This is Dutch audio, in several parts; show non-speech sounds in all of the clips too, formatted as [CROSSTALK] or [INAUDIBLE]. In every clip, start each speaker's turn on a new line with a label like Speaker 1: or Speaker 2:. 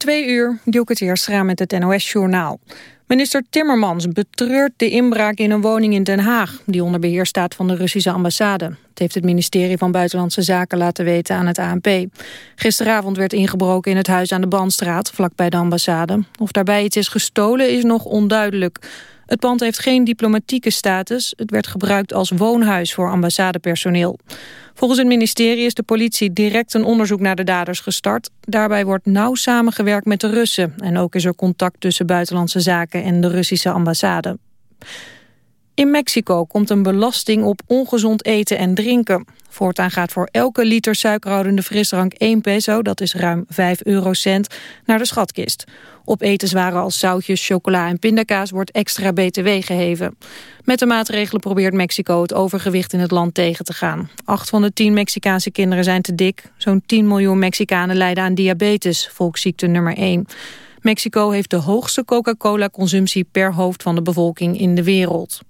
Speaker 1: Twee uur, Dielke Teerstra met het NOS-journaal. Minister Timmermans betreurt de inbraak in een woning in Den Haag... die onder beheer staat van de Russische ambassade. Het heeft het ministerie van Buitenlandse Zaken laten weten aan het ANP. Gisteravond werd ingebroken in het huis aan de Bandstraat, vlakbij de ambassade. Of daarbij iets is gestolen is nog onduidelijk. Het pand heeft geen diplomatieke status. Het werd gebruikt als woonhuis voor ambassadepersoneel. Volgens het ministerie is de politie direct een onderzoek naar de daders gestart. Daarbij wordt nauw samengewerkt met de Russen. En ook is er contact tussen buitenlandse zaken en de Russische ambassade. In Mexico komt een belasting op ongezond eten en drinken. Voortaan gaat voor elke liter suikerhoudende frisdrank 1 peso, dat is ruim 5 eurocent, naar de schatkist. Op etenswaren als zoutjes, chocola en pindakaas wordt extra btw geheven. Met de maatregelen probeert Mexico het overgewicht in het land tegen te gaan. Acht van de tien Mexicaanse kinderen zijn te dik. Zo'n 10 miljoen Mexicanen lijden aan diabetes, volksziekte nummer 1. Mexico heeft de hoogste Coca-Cola-consumptie per hoofd van de bevolking in de wereld.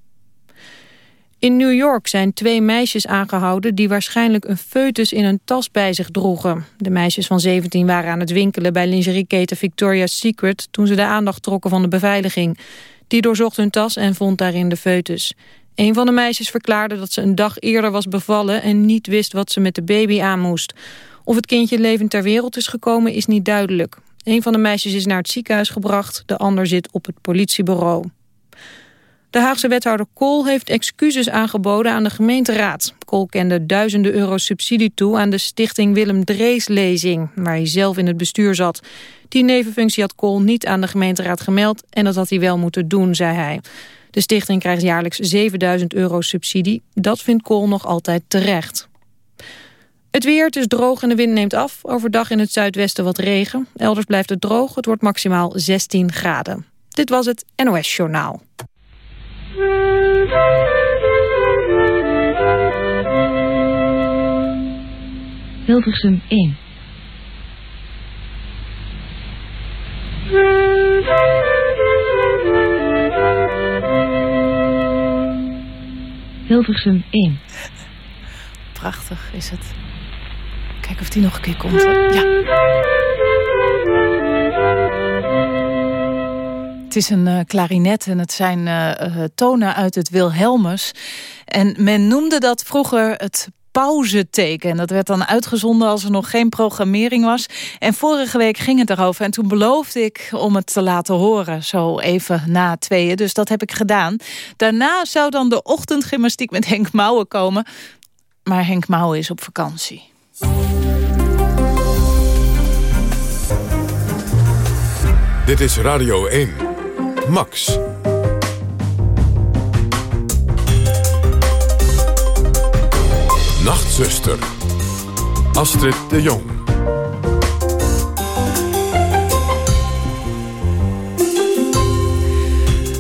Speaker 1: In New York zijn twee meisjes aangehouden die waarschijnlijk een foetus in een tas bij zich droegen. De meisjes van 17 waren aan het winkelen bij lingerieketen Victoria's Secret toen ze de aandacht trokken van de beveiliging. Die doorzocht hun tas en vond daarin de foetus. Een van de meisjes verklaarde dat ze een dag eerder was bevallen en niet wist wat ze met de baby aan moest. Of het kindje levend ter wereld is gekomen is niet duidelijk. Een van de meisjes is naar het ziekenhuis gebracht, de ander zit op het politiebureau. De Haagse wethouder Kool heeft excuses aangeboden aan de gemeenteraad. Kool kende duizenden euro subsidie toe aan de stichting Willem Drees Lezing, waar hij zelf in het bestuur zat. Die nevenfunctie had Kool niet aan de gemeenteraad gemeld en dat had hij wel moeten doen, zei hij. De stichting krijgt jaarlijks 7000 euro subsidie. Dat vindt Kool nog altijd terecht. Het weer, het is droog en de wind neemt af. Overdag in het zuidwesten wat regen. Elders blijft het droog, het wordt maximaal 16 graden. Dit was het NOS Journaal.
Speaker 2: Hilversum 1 Hilversum 1
Speaker 3: Prachtig is het. Kijk of die nog een keer komt. Ja. Het is een uh, klarinet en het zijn uh, tonen uit het Wilhelmus. En men noemde dat vroeger het pauzeteken. En dat werd dan uitgezonden als er nog geen programmering was. En vorige week ging het erover. En toen beloofde ik om het te laten horen. Zo even na tweeën. Dus dat heb ik gedaan. Daarna zou dan de ochtendgymnastiek met Henk Mouwen komen. Maar Henk Mouwen is op vakantie.
Speaker 4: Dit is Radio 1. Max. Nachtzuster. Astrid de Jong.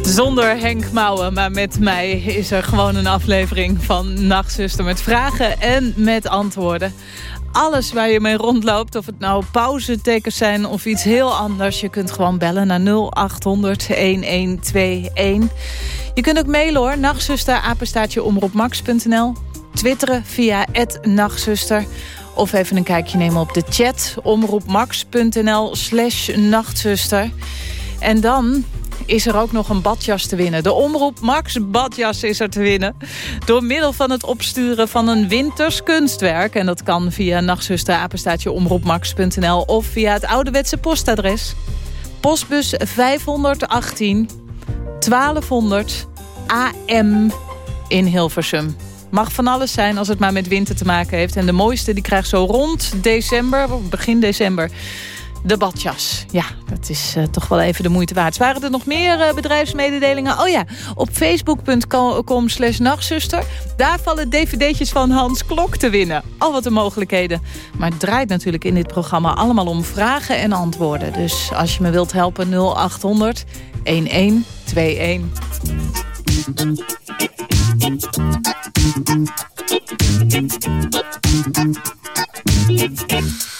Speaker 3: Zonder Henk Mouwen, maar met mij is er gewoon een aflevering van Nachtzuster... met vragen en met antwoorden alles waar je mee rondloopt. Of het nou pauzetekens zijn of iets heel anders. Je kunt gewoon bellen naar 0800 1121. Je kunt ook mailen hoor. Nachtzuster, apenstaatje omroepmax.nl. Twitteren via nachtzuster. Of even een kijkje nemen op de chat. Omroepmax.nl slash nachtzuster. En dan is er ook nog een badjas te winnen. De omroep Max Badjas is er te winnen. Door middel van het opsturen van een winters kunstwerk. En dat kan via nachtzusterapenstaatje omroepmax.nl of via het ouderwetse postadres. Postbus 518 1200 AM in Hilversum. Mag van alles zijn als het maar met winter te maken heeft. En de mooiste die krijgt zo rond december, begin december de badjas. Ja, dat is uh, toch wel even de moeite waard. Waren er nog meer uh, bedrijfsmededelingen? Oh ja, op facebook.com slash nachtzuster. Daar vallen dvd'tjes van Hans Klok te winnen. Al wat de mogelijkheden. Maar het draait natuurlijk in dit programma allemaal om vragen en antwoorden. Dus als je me wilt helpen 0800 1121.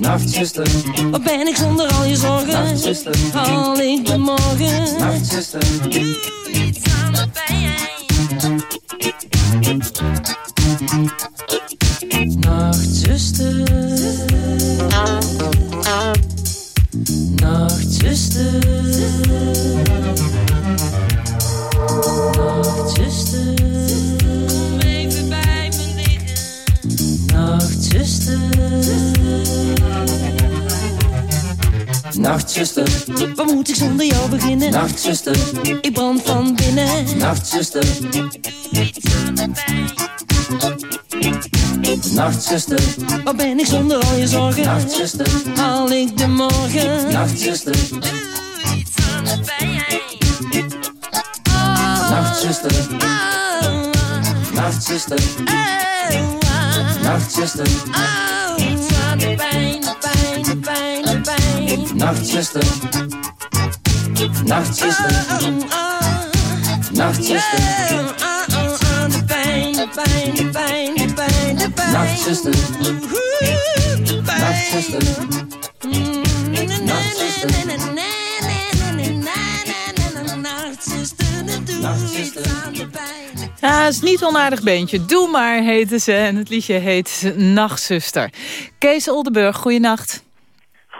Speaker 5: Nachtzuster, wat ben ik zonder al je zorgen? Nachtzuster, ik de morgen? Nachtzuster, doe iets aan de pijn. Nachtzuster, waar moet ik zonder jou beginnen? Nachtzuster, ik brand van binnen. Nachtzuster, doe iets aan de pijn. Nachtzuster, waar ben ik zonder al je zorgen? Nachtzuster, haal ik de morgen? Nachtzuster, doe iets aan de pijn. Nachtzuster, Nachtzuster, Nachtzuster, Nachtzuster, Nachtzuster, Nachtzuster, de pijn, de pijn, de pijn, de pijn, de pijn. Nachtzuster, Nachtzuster,
Speaker 3: is niet onaardig beentje. Doe maar, heette ze. En het liedje heet Nachtzuster. Kees Oldenburg, goeienacht.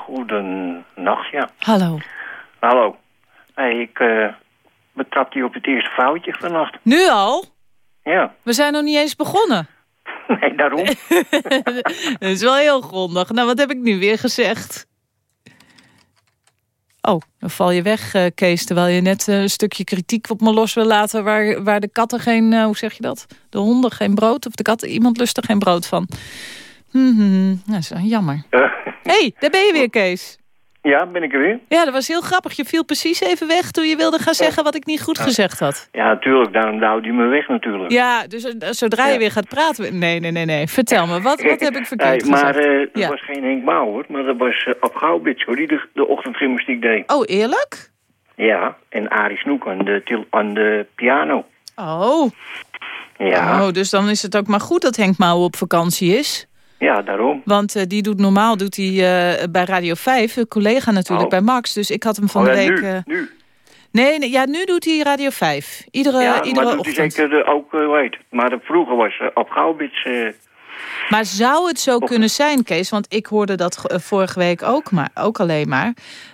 Speaker 6: Goedenacht, ja.
Speaker 3: Hallo.
Speaker 6: Hallo. Hey, ik uh, betrapte je op het eerste foutje vannacht.
Speaker 3: Nu al?
Speaker 6: Ja.
Speaker 3: We zijn nog niet eens begonnen. [LAUGHS]
Speaker 6: Nee, daarom. [LAUGHS]
Speaker 3: dat is wel heel grondig. Nou, wat heb ik nu weer gezegd? Oh, dan val je weg, uh, Kees. Terwijl je net uh, een stukje kritiek op me los wil laten... waar, waar de katten geen, uh, hoe zeg je dat? De honden geen brood, of de katten, iemand lust er geen brood van. Mm -hmm. Dat is jammer. [LAUGHS] Hé, hey, daar ben je weer, Kees.
Speaker 6: Ja, ben ik er weer?
Speaker 3: Ja, dat was heel grappig. Je viel precies even weg toen je wilde gaan zeggen wat ik niet goed gezegd had.
Speaker 6: Ja, natuurlijk. Dan houdt hij me weg natuurlijk.
Speaker 3: Ja, dus zodra je ja. weer gaat praten... Nee, nee, nee, nee. Vertel me, wat, wat heb ik verkeerd
Speaker 6: hey, maar,
Speaker 3: gezegd?
Speaker 6: Maar uh, ja. was geen Henk Mauer, maar dat was uh, Ab Gouwbits, hoor, die de, de ochtendgymnastiek deed.
Speaker 3: Oh, eerlijk?
Speaker 6: Ja, en Arie Snoek aan de, aan de piano.
Speaker 3: Oh.
Speaker 6: Ja.
Speaker 3: Oh, dus dan is het ook maar goed dat Henk Mauer op vakantie is.
Speaker 6: Ja, daarom.
Speaker 3: Want uh, die doet normaal doet hij uh, bij Radio 5, een collega natuurlijk,
Speaker 6: oh.
Speaker 3: bij Max. Dus ik had hem van
Speaker 6: oh,
Speaker 3: de week...
Speaker 6: Nu, nu.
Speaker 3: Nee, nee, ja, nu doet hij Radio 5. Iedere,
Speaker 6: ja,
Speaker 3: iedere
Speaker 6: maar doet hij zeker ook, hoe heet Maar vroeger was uh, op Gouwbits...
Speaker 3: Maar zou het zo kunnen zijn, Kees? Want ik hoorde dat vorige week ook, maar, ook alleen maar.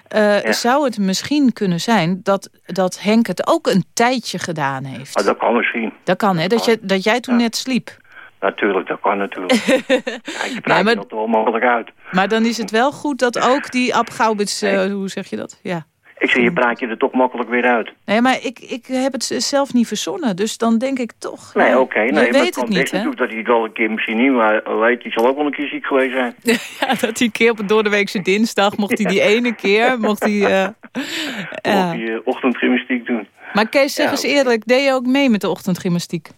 Speaker 3: Ja. Zou het misschien kunnen zijn dat, dat Henk het ook een tijdje gedaan heeft?
Speaker 6: Ah, dat kan misschien.
Speaker 3: Dat kan, hè? Dat, je, dat jij toen net sliep.
Speaker 6: Natuurlijk, dat kan natuurlijk. [LAUGHS] ja, je praat dat wel mogelijk uit.
Speaker 3: Maar dan is het wel goed dat ook die Ab Gaubits, uh, hoe zeg je dat? Ja.
Speaker 6: Ik zeg, je praat je er toch makkelijk weer uit.
Speaker 3: Nee, maar ik, ik heb het zelf niet verzonnen. Dus dan denk ik toch...
Speaker 6: Nee, oké.
Speaker 3: je
Speaker 6: nee, maar
Speaker 3: weet
Speaker 6: het
Speaker 3: niet, hè?
Speaker 6: dat hij het wel een keer misschien niet maar weet. Die zal ook wel een keer ziek geweest zijn. [LAUGHS]
Speaker 3: ja, dat hij een keer op een doordeweekse dinsdag... mocht hij [LAUGHS] die ene keer... mocht hij... eh,
Speaker 6: Of
Speaker 3: ja.
Speaker 6: die uh, ochtendgymnastiek doen.
Speaker 3: Maar Kees, zeg
Speaker 6: Ja,
Speaker 3: eens eerlijk... deed je ook mee met de ochtendgymnastiek?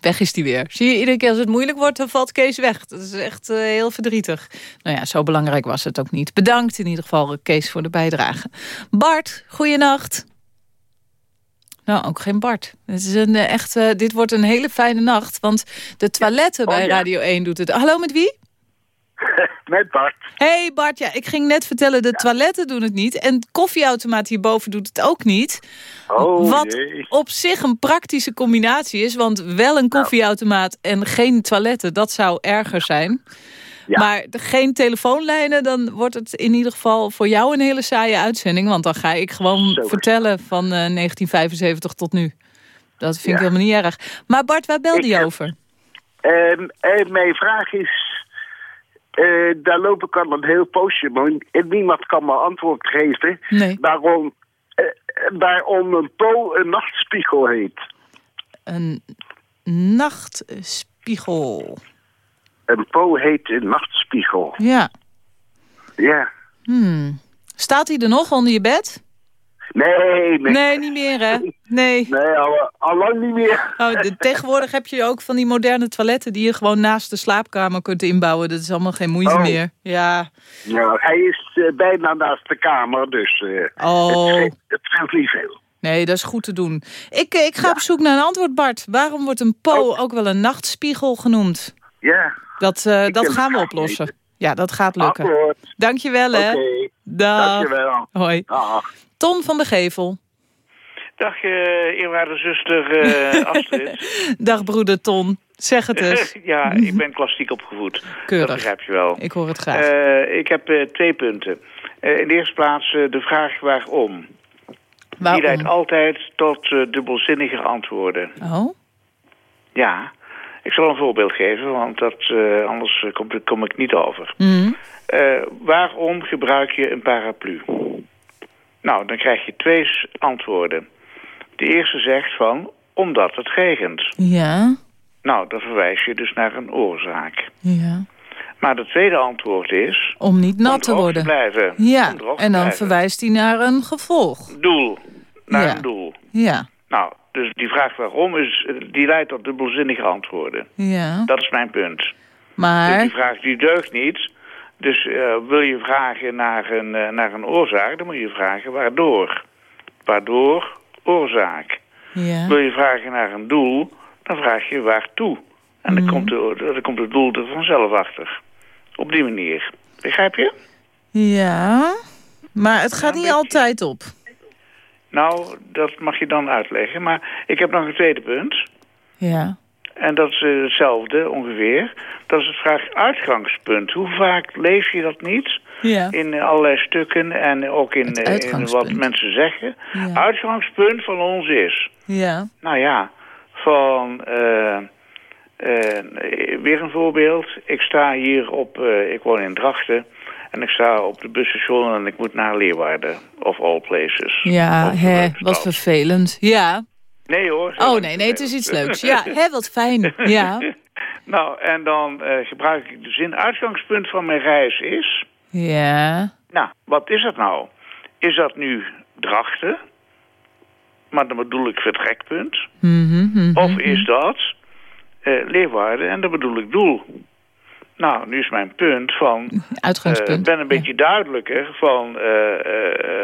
Speaker 3: Weg is die weer. Zie je, iedere keer als het moeilijk wordt, dan valt Kees weg. Dat is echt eh, heel verdrietig. Nou ja, zo belangrijk was het ook niet. Bedankt in ieder geval, Kees, voor de bijdrage. Bart, goeienacht. Nou, ook geen Bart. Het is een, eh, echt, eh, dit wordt een hele fijne nacht, want de toiletten bij
Speaker 7: ja.
Speaker 3: Radio 1 doet het. Hallo, met wie? [LAUGHS]
Speaker 7: Met Bart.
Speaker 3: hey Bart, ja, ik ging net vertellen, de toiletten doen het niet. En het koffieautomaat hierboven doet het ook niet.
Speaker 7: Oh
Speaker 3: Wat
Speaker 7: jee.
Speaker 3: op zich een praktische combinatie is. Want wel een koffieautomaat en geen toiletten, dat zou erger zijn.
Speaker 7: Ja.
Speaker 3: Maar de- geen telefoonlijnen, dan wordt het in ieder geval voor jou een hele saaie uitzending. Want dan ga ik gewoon
Speaker 7: Zo
Speaker 3: vertellen van eh, 1975 tot nu. Dat vind ik helemaal niet erg. Maar Bart, waar belde
Speaker 7: Ik
Speaker 3: je over?
Speaker 7: Ehm, en mijn vraag is... eh, daar loop ik al een heel poosje mee. En niemand kan me antwoord geven.
Speaker 3: Nee,
Speaker 7: Waarom, eh, waarom een po een nachtspiegel heet.
Speaker 3: een nachtspiegel.
Speaker 7: Een po heet een nachtspiegel.
Speaker 3: Ja.
Speaker 7: Ja.
Speaker 3: Hmm. Staat hij er nog onder je bed?
Speaker 7: Nee, nee.
Speaker 3: Nee, niet meer hè? Nee.
Speaker 7: Nee, al, al lang niet meer.
Speaker 3: Oh, de- tegenwoordig heb je ook van die moderne toiletten... die je gewoon naast de slaapkamer kunt inbouwen. Dat is allemaal geen moeite
Speaker 7: Oh.
Speaker 3: meer. Ja.
Speaker 7: Nou, hij is eh, bijna naast de kamer, dus eh,
Speaker 3: Oh,
Speaker 7: het, scheelt- het scheelt niet veel.
Speaker 3: nee, dat is goed te doen. Ik, eh, ik ga op zoek naar een antwoord, Bart. Waarom wordt een po
Speaker 7: Oh.
Speaker 3: ook wel een nachtspiegel genoemd?
Speaker 7: Ja,
Speaker 3: Dat, dat gaan we oplossen.
Speaker 7: weten.
Speaker 3: Ja, dat gaat lukken.
Speaker 7: akkoord.
Speaker 3: Dankjewel, hè. Dag.
Speaker 7: dankjewel.
Speaker 3: Hoi.
Speaker 7: Dag.
Speaker 3: Ton van de Gevel.
Speaker 8: Dag, eh eerwaarde zuster eh, Astrid. [LAUGHS]
Speaker 3: Dag, broeder Ton. Zeg het eens. [LAUGHS]
Speaker 8: ja, ik ben klassiek opgevoed. Dat
Speaker 3: Keurig.
Speaker 8: begrijp je wel.
Speaker 3: Ik hoor het graag.
Speaker 8: Eh, ik heb twee punten. In de eerste plaats de vraag waarom. Die leidt
Speaker 3: Waarom?
Speaker 8: altijd tot dubbelzinnige antwoorden.
Speaker 3: Oh?
Speaker 8: Ja, ik zal een voorbeeld geven, want dat, eh, anders eh, kom, kom ik niet over.
Speaker 3: Mhm.
Speaker 8: Eh, waarom gebruik je een paraplu? Nou, dan krijg je twee antwoorden. De eerste zegt van, omdat het regent.
Speaker 3: Ja.
Speaker 8: Nou, dan verwijs je dus naar een oorzaak.
Speaker 3: Ja.
Speaker 8: Maar het tweede antwoord is...
Speaker 3: Om niet nat
Speaker 8: om
Speaker 3: te worden.
Speaker 8: blijven.
Speaker 3: Ja,
Speaker 8: te
Speaker 3: en dan
Speaker 8: blijven.
Speaker 3: verwijst hij naar een gevolg.
Speaker 8: Doel. Naar
Speaker 3: Ja.
Speaker 8: een doel.
Speaker 3: Ja,
Speaker 8: Nou, dus die vraag waarom is, die leidt tot dubbelzinnige antwoorden.
Speaker 3: ja.
Speaker 8: Dat is mijn punt. Dus
Speaker 3: Maar,
Speaker 8: die vraag die deugt niet. Dus eh, wil je vragen naar een, eh, naar een oorzaak, dan moet je vragen waardoor. Waardoor, oorzaak.
Speaker 3: ja.
Speaker 8: Wil je vragen naar een doel, dan vraag je waartoe. En dan,
Speaker 3: Mhm.
Speaker 8: komt, de, dan komt het doel er vanzelf achter. Op die manier. Begrijp je?
Speaker 3: Ja, maar het gaat niet
Speaker 8: beetje.
Speaker 3: altijd op.
Speaker 8: Nou, dat mag je dan uitleggen. Maar ik heb nog een tweede punt.
Speaker 3: Ja.
Speaker 8: En dat is eh, hetzelfde ongeveer. Dat is het vraag uitgangspunt. Hoe vaak lees je dat niet?
Speaker 3: Ja.
Speaker 8: In eh, allerlei stukken en ook in, eh, in wat mensen zeggen.
Speaker 3: Ja.
Speaker 8: Uitgangspunt van ons is...
Speaker 3: Ja.
Speaker 8: Nou ja, van... weer een voorbeeld. Ik sta hier op... ik woon in Drachten. En ik sta op de busstation en ik moet naar Leeuwarden. Of all places.
Speaker 3: Ja, hè, wat vervelend. Ja.
Speaker 8: Nee hoor.
Speaker 3: Oh nee, nee, het is iets leuks. Ja, hè, wat fijn. [LAUGHS] Ja.
Speaker 8: Nou, en dan eh, gebruik ik de zin... Uitgangspunt van mijn reis is...
Speaker 3: Ja.
Speaker 8: Nou, wat is dat nou? Is dat nu Drachten? Maar dan bedoel ik vertrekpunt.
Speaker 3: Mhm, mhm.
Speaker 8: Of is dat eh, Leeuwarden en dan bedoel ik doel? Nou, nu is mijn punt van... [LAUGHS] eh,
Speaker 3: Uitgangspunt.
Speaker 8: Ik ben een beetje duidelijker van... eh, eh,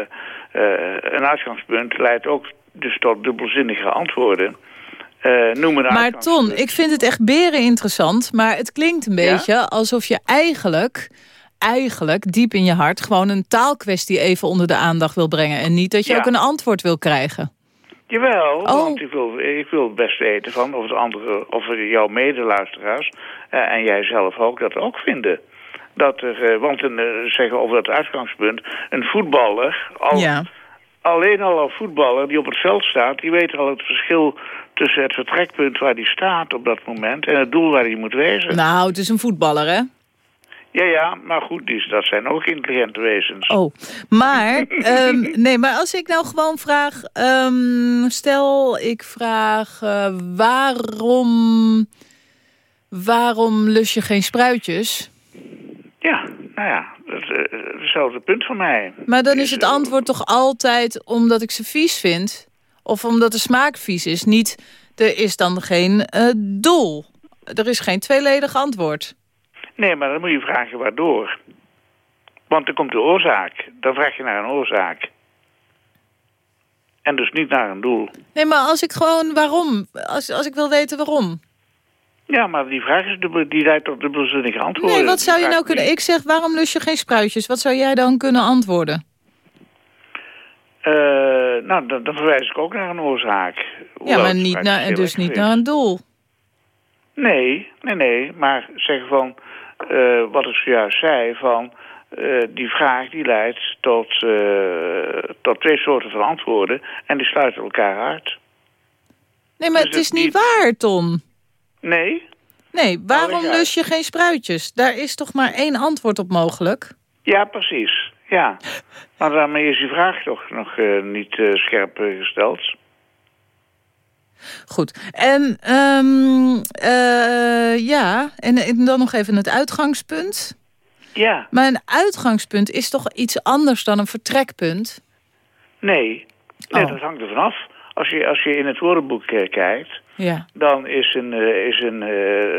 Speaker 8: eh, een uitgangspunt leidt ook dus tot dubbelzinnige antwoorden. Eh noem een
Speaker 3: Maar. Ton, ik vind het echt beren interessant. Maar het klinkt een
Speaker 8: Ja?
Speaker 3: beetje alsof je eigenlijk, eigenlijk diep in je hart... gewoon een taalkwestie even onder de aandacht wil brengen. En niet dat je
Speaker 8: Ja.
Speaker 3: ook een antwoord wil krijgen.
Speaker 8: Jawel,
Speaker 3: Oh.
Speaker 8: want ik wil, ik wil best weten van of, de andere, of jouw medeluisteraars eh, en jij zelf ook dat ook vinden. Dat er, eh, want een, eh, zeggen over dat uitgangspunt, een voetballer, al,
Speaker 3: Ja.
Speaker 8: alleen al een voetballer die op het veld staat, die weet al het verschil tussen het vertrekpunt waar hij staat op dat moment en het doel waar hij moet wezen.
Speaker 3: Nou, het is een voetballer, hè?
Speaker 8: Ja, ja, maar goed, die, dat zijn ook intelligente wezens.
Speaker 3: Oh, maar, [LAUGHS] ehm, nee, maar als ik nou gewoon vraag... ehm, stel, ik vraag eh, waarom... Waarom lus je geen spruitjes?
Speaker 8: Ja, nou ja, dat eh, hetzelfde punt van mij.
Speaker 3: Maar dan is
Speaker 8: Dus,
Speaker 3: het
Speaker 8: eh,
Speaker 3: antwoord toch altijd omdat ik ze vies vind? Of omdat de smaak vies is? Niet, er is dan geen doel. Er is geen tweeledig antwoord.
Speaker 8: Nee, maar dan moet je vragen waardoor. Want er komt de oorzaak. Dan vraag je naar een oorzaak. En dus niet naar een doel.
Speaker 3: Nee, maar als ik gewoon waarom? Als, als ik wil weten waarom.
Speaker 8: Ja, maar die vraag is dubbel, die leidt tot dubbelzinnige antwoorden.
Speaker 3: Nee, wat zou je nou kunnen... Ik zeg, waarom lus je geen spruitjes? Wat zou jij dan kunnen antwoorden?
Speaker 8: Eh, nou, dan, dan verwijs ik ook naar een oorzaak.
Speaker 3: Ja, maar niet naar, dus niet naar een doel.
Speaker 8: Nee, nee, nee. Maar zeggen van, eh, wat ik zojuist zei, van eh, die vraag die leidt tot, eh, tot twee soorten van antwoorden en die sluiten elkaar uit.
Speaker 3: Nee, maar
Speaker 8: Dus
Speaker 3: het is niet waar, Ton.
Speaker 8: Nee?
Speaker 3: Nee, waarom
Speaker 8: leg uit.
Speaker 3: lus je geen spruitjes? Daar is toch maar één antwoord op mogelijk?
Speaker 8: Ja, precies. Ja. [GASPS] Maar daarmee is die vraag toch nog niet scherp gesteld.
Speaker 3: Goed. En ehm, eh, ja, en, en dan nog even het uitgangspunt.
Speaker 8: Ja,
Speaker 3: Maar een uitgangspunt is toch iets anders dan een vertrekpunt?
Speaker 8: nee. Nee,
Speaker 3: Oh.
Speaker 8: dat hangt er vanaf. Als je, als je in het woordenboek eh, kijkt,
Speaker 3: Ja.
Speaker 8: dan is, een, eh, is een,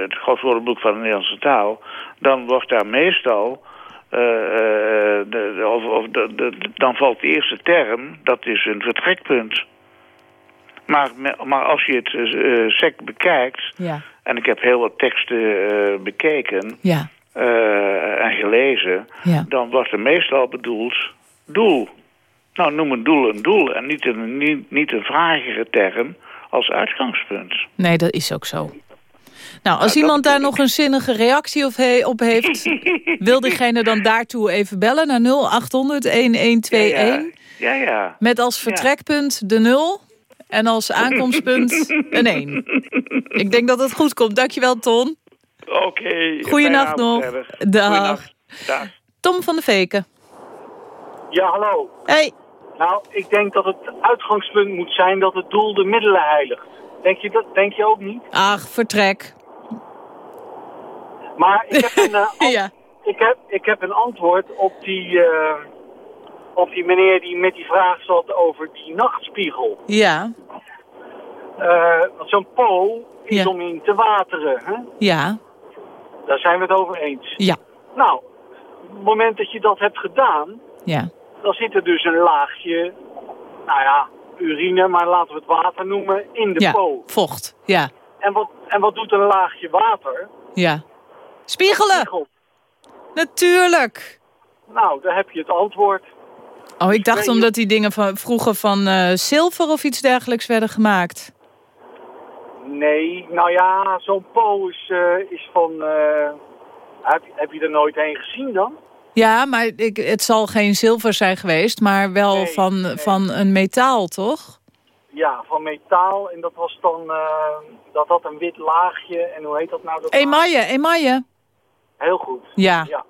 Speaker 8: het groot woordenboek van de Nederlandse taal... dan wordt daar meestal... de, de- of, of de, de- dan valt de eerste term, dat is een vertrekpunt. Maar, maar als je het eh, sec bekijkt...
Speaker 3: Ja.
Speaker 8: en ik heb heel wat teksten eh, bekeken
Speaker 3: Ja.
Speaker 8: en gelezen...
Speaker 3: Ja.
Speaker 8: dan wordt er meestal bedoeld doel. Nou, noem een doel een doel en niet een, niet, niet een vragige term als uitgangspunt.
Speaker 3: Nee, dat is ook zo. Nou, als iemand daar nog een zinnige reactie op, he- op heeft... [LAUGHS] wil diegene dan daartoe even bellen naar 0800-1121...
Speaker 8: Ja, ja, ja.
Speaker 3: met als vertrekpunt de 0 en als aankomstpunt een 1. Ik denk dat het goed komt. Dankjewel, Ton.
Speaker 8: Oké.
Speaker 3: Goeienacht
Speaker 8: fijne avond
Speaker 3: nog. Dag. Tom van de Veken.
Speaker 9: Ja, hallo.
Speaker 3: Hey.
Speaker 9: Nou, ik denk dat het uitgangspunt moet zijn dat het doel de middelen heiligt. Denk je, dat, denk je ook niet?
Speaker 3: Ach, vertrek.
Speaker 9: Maar ik heb een, eh, [LAUGHS]
Speaker 3: Ja.
Speaker 9: ik heb, ik heb een antwoord op die, eh, op die meneer die met die vraag zat over die nachtspiegel.
Speaker 3: Ja.
Speaker 9: Eh, want zo'n po is
Speaker 3: Ja.
Speaker 9: om in te wateren. Hè?
Speaker 3: Ja.
Speaker 9: Daar zijn we het over eens.
Speaker 3: Ja.
Speaker 9: Nou, op het moment dat je dat hebt gedaan,
Speaker 3: Ja.
Speaker 9: dan zit er dus een laagje, nou ja, urine, maar laten we het water noemen, in de
Speaker 3: Ja.
Speaker 9: po.
Speaker 3: Vocht. Ja.
Speaker 9: En wat, en wat doet een laagje water?
Speaker 3: Ja. Spiegelen. Natuurlijk.
Speaker 9: Nou, daar heb je het antwoord.
Speaker 3: Oh, ik dacht omdat die dingen van, vroeger van eh, zilver of iets dergelijks werden gemaakt.
Speaker 9: Nee, nou ja, zo'n po is, eh, is van... eh, heb, heb je er nooit heen gezien dan?
Speaker 3: Ja, maar ik, het zal geen zilver zijn geweest, maar wel
Speaker 9: Nee,
Speaker 3: van,
Speaker 9: nee.
Speaker 3: van een metaal, toch?
Speaker 9: Ja, van metaal. En dat was dan... dat had een wit laagje. En hoe heet dat nou? Dat
Speaker 3: Emaille, emaille.
Speaker 9: laagje? Heel goed.
Speaker 3: Ja.
Speaker 9: Ja.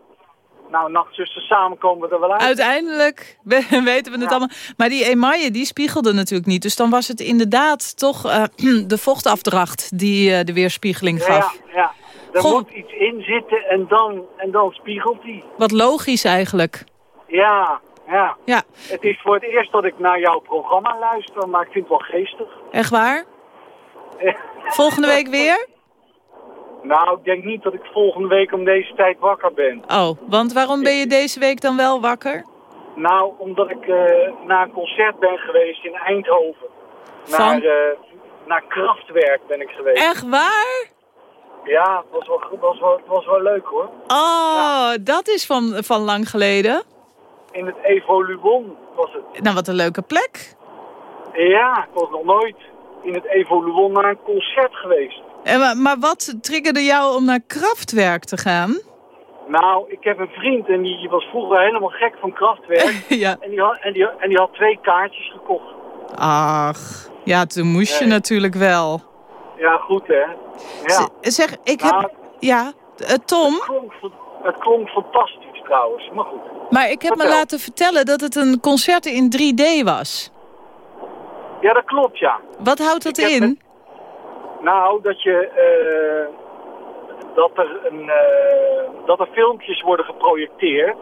Speaker 9: Nou, nachtzuster, samen komen we er wel uit.
Speaker 3: Uiteindelijk [LAUGHS] we- weten we het
Speaker 9: Ja.
Speaker 3: allemaal. Maar die emaille, die spiegelde natuurlijk niet. Dus dan was het inderdaad toch eh, [CLEARS THROAT] de vochtafdracht die eh, de weerspiegeling
Speaker 9: ja,
Speaker 3: gaf.
Speaker 9: ja. Er
Speaker 3: Goh.
Speaker 9: moet iets in zitten en dan, en dan spiegelt hij.
Speaker 3: Wat logisch eigenlijk.
Speaker 9: Ja, ja.
Speaker 3: Ja,
Speaker 9: Het is voor het eerst dat ik naar jouw programma luister, maar ik vind het wel geestig.
Speaker 3: echt waar? [LAUGHS] Volgende week weer?
Speaker 9: Nou, ik denk niet dat ik volgende week om deze tijd wakker ben.
Speaker 3: Oh, want waarom ben je deze week dan wel wakker?
Speaker 9: Nou, omdat ik eh, naar een concert ben geweest in Eindhoven. Naar,
Speaker 3: Van?
Speaker 9: eh, naar Kraftwerk ben ik geweest.
Speaker 3: Echt waar?
Speaker 9: Ja, het was wel, goed, was wel, was wel leuk hoor.
Speaker 3: Oh, dat is van, van lang geleden.
Speaker 9: In het Evoluon was het.
Speaker 3: Nou, wat een leuke plek.
Speaker 9: Ja, ik was nog nooit in het Evoluon naar een concert geweest.
Speaker 3: En, maar, wat triggerde jou om naar Kraftwerk te gaan?
Speaker 9: Nou, ik heb een vriend en die was vroeger helemaal gek van Kraftwerk. [LAUGHS]
Speaker 3: ja.
Speaker 9: en, die had, en, die, en die had twee kaartjes gekocht.
Speaker 3: Ach, ja, toen moest je natuurlijk wel.
Speaker 9: Ja, goed hè. Ja.
Speaker 3: Zeg, ik
Speaker 9: Nou,
Speaker 3: heb... Ja, eh, Tom?
Speaker 9: klonk, Het klonk fantastisch trouwens, maar goed.
Speaker 3: Maar ik heb me laten vertellen dat het een concert in 3D was.
Speaker 9: Ja, dat klopt, ja.
Speaker 3: Wat houdt dat
Speaker 9: Ik
Speaker 3: in?
Speaker 9: Nou, dat je... eh, dat, er een, eh, dat er filmpjes worden geprojecteerd.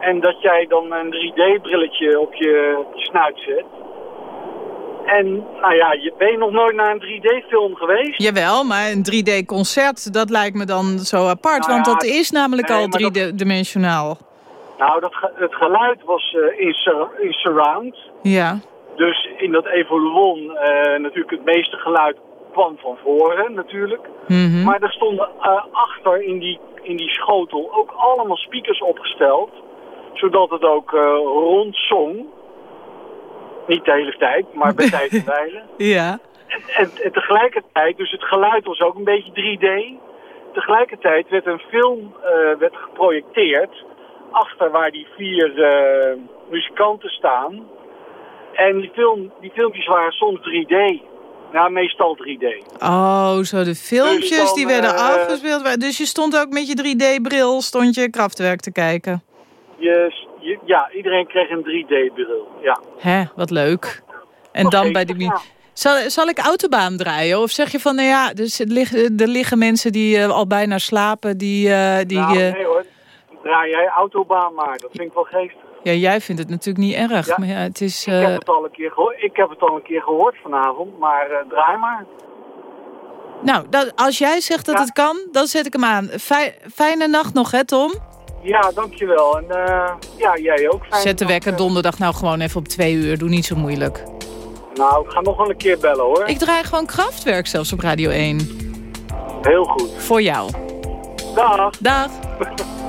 Speaker 9: En dat jij dan een 3D-brilletje op je, op je snuit zet. En, nou ja, je, ben je nog nooit naar een 3D-film geweest?
Speaker 3: Jawel, maar een 3D-concert, dat lijkt me dan zo apart.
Speaker 9: Nou
Speaker 3: want
Speaker 9: ja,
Speaker 3: dat is namelijk
Speaker 9: nee,
Speaker 3: al driedimensionaal.
Speaker 9: Nou, dat, het geluid was eh, in, in surround.
Speaker 3: Ja.
Speaker 9: Dus in dat Evoluon natuurlijk het meeste geluid kwam van voren natuurlijk.
Speaker 3: Mhm.
Speaker 9: Maar er stonden eh, achter in die, in die schotel ook allemaal speakers opgesteld. Zodat het ook eh rondzong. Niet de hele tijd, maar bij [LAUGHS] tijd en wijle.
Speaker 3: Ja.
Speaker 9: En, en, en tegelijkertijd, dus het geluid was ook een beetje 3D. Tegelijkertijd werd een film eh, werd geprojecteerd achter waar die vier muzikanten staan. En die, film, die filmpjes waren soms 3D. Nou, meestal 3D.
Speaker 3: Oh, zo de filmpjes
Speaker 9: Dus dan,
Speaker 3: die werden
Speaker 9: eh,
Speaker 3: afgespeeld. Dus je stond ook met je 3D-bril, stond je krachtwerk te kijken.
Speaker 9: Je, je- ja, iedereen kreeg een 3D-bril. Ja.
Speaker 3: Hè, wat leuk. En dan bij de...
Speaker 9: ja.
Speaker 3: Zal, zal ik autobaan draaien? Of zeg je van, nou ja, dus er, liggen, er liggen mensen die eh, al bijna slapen, die... eh, die
Speaker 9: nou, nee hoor. Draai jij autobaan maar. Dat vind ik wel geestig.
Speaker 3: Ja, jij vindt het natuurlijk niet erg,
Speaker 9: Ja.
Speaker 3: maar ja, het is...
Speaker 9: Ik,
Speaker 3: eh,
Speaker 9: heb het al een keer gehoord, ik heb het al een keer gehoord vanavond, maar eh, draai maar.
Speaker 3: Nou, dat, als jij zegt dat
Speaker 9: Ja.
Speaker 3: het kan, dan zet ik hem aan. Fij- fijne nacht nog, hè Tom?
Speaker 9: Ja, dankjewel. En eh, ja, jij ook. Fijn
Speaker 3: Zet de wekker
Speaker 9: eh,
Speaker 3: donderdag nou gewoon even op twee uur. Doe niet zo moeilijk.
Speaker 9: Nou, ik ga nog wel een keer bellen hoor.
Speaker 3: Ik draai gewoon krachtwerk zelfs op Radio 1.
Speaker 9: Heel goed.
Speaker 3: Voor jou.
Speaker 9: Dag.
Speaker 3: Dag. [LAUGHS]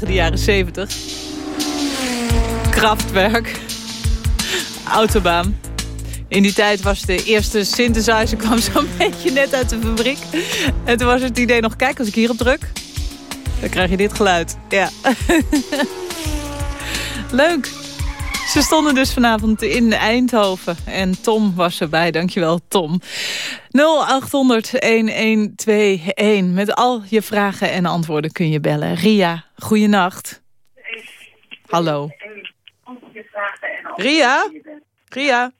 Speaker 10: de
Speaker 3: jaren 70. Kraftwerk. Autobaan. In die tijd was de eerste synthesizer [LAUGHS] kwam zo'n beetje net uit de fabriek. En toen was het idee nog, kijk, als ik hierop druk... dan krijg je dit geluid. Ja. [LAUGHS] Leuk. Ze stonden dus vanavond in Eindhoven. En Tom was erbij. Dankjewel, Tom. 0800-1121. Met al je vragen en antwoorden kun je bellen. Ria, goeienacht. Hallo. Ria? Ria?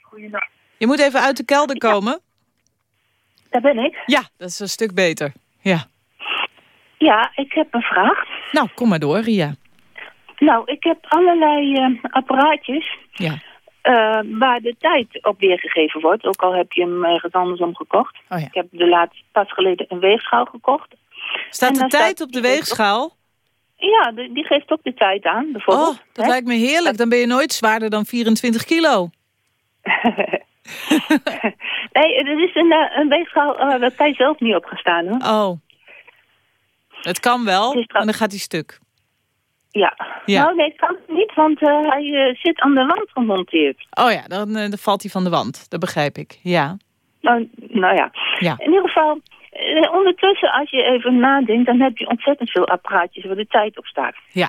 Speaker 3: Je moet even uit de kelder komen.
Speaker 10: Daar ben ik.
Speaker 3: Ja, dat is een stuk beter. Ja.
Speaker 10: Ja, ik heb een vraag.
Speaker 3: Nou, kom maar door, Ria.
Speaker 10: Nou, ik heb allerlei uh, apparaatjes
Speaker 3: ja.
Speaker 10: Uh, waar de tijd op weergegeven wordt. Ook al heb je hem ergens andersom gekocht.
Speaker 3: Oh ja.
Speaker 10: Ik heb de laatste pas geleden een weegschaal gekocht.
Speaker 3: Staat de tijd op de weegschaal?
Speaker 10: Ja, die geeft ook de tijd aan, bijvoorbeeld.
Speaker 3: Oh, dat lijkt me heerlijk. Dan ben je nooit zwaarder dan 24 kilo. [LAUGHS]
Speaker 10: nee, het is een, uh, een weegschaal waar de tijd zelf niet op gestaan. Hoor.
Speaker 3: Oh. Het kan wel, en dan gaat hij stuk.
Speaker 10: Ja.
Speaker 3: ja.
Speaker 10: Nou, nee, het kan niet, want uh, hij uh, zit aan de wand gemonteerd.
Speaker 3: Oh ja, dan, uh, dan, valt hij van de wand. Dat begrijp ik, ja.
Speaker 10: Nou, nou ja.
Speaker 3: ja.
Speaker 10: In ieder geval, ondertussen, als je even nadenkt... dan heb je ontzettend veel apparaatjes waar de tijd op staat.
Speaker 3: Ja.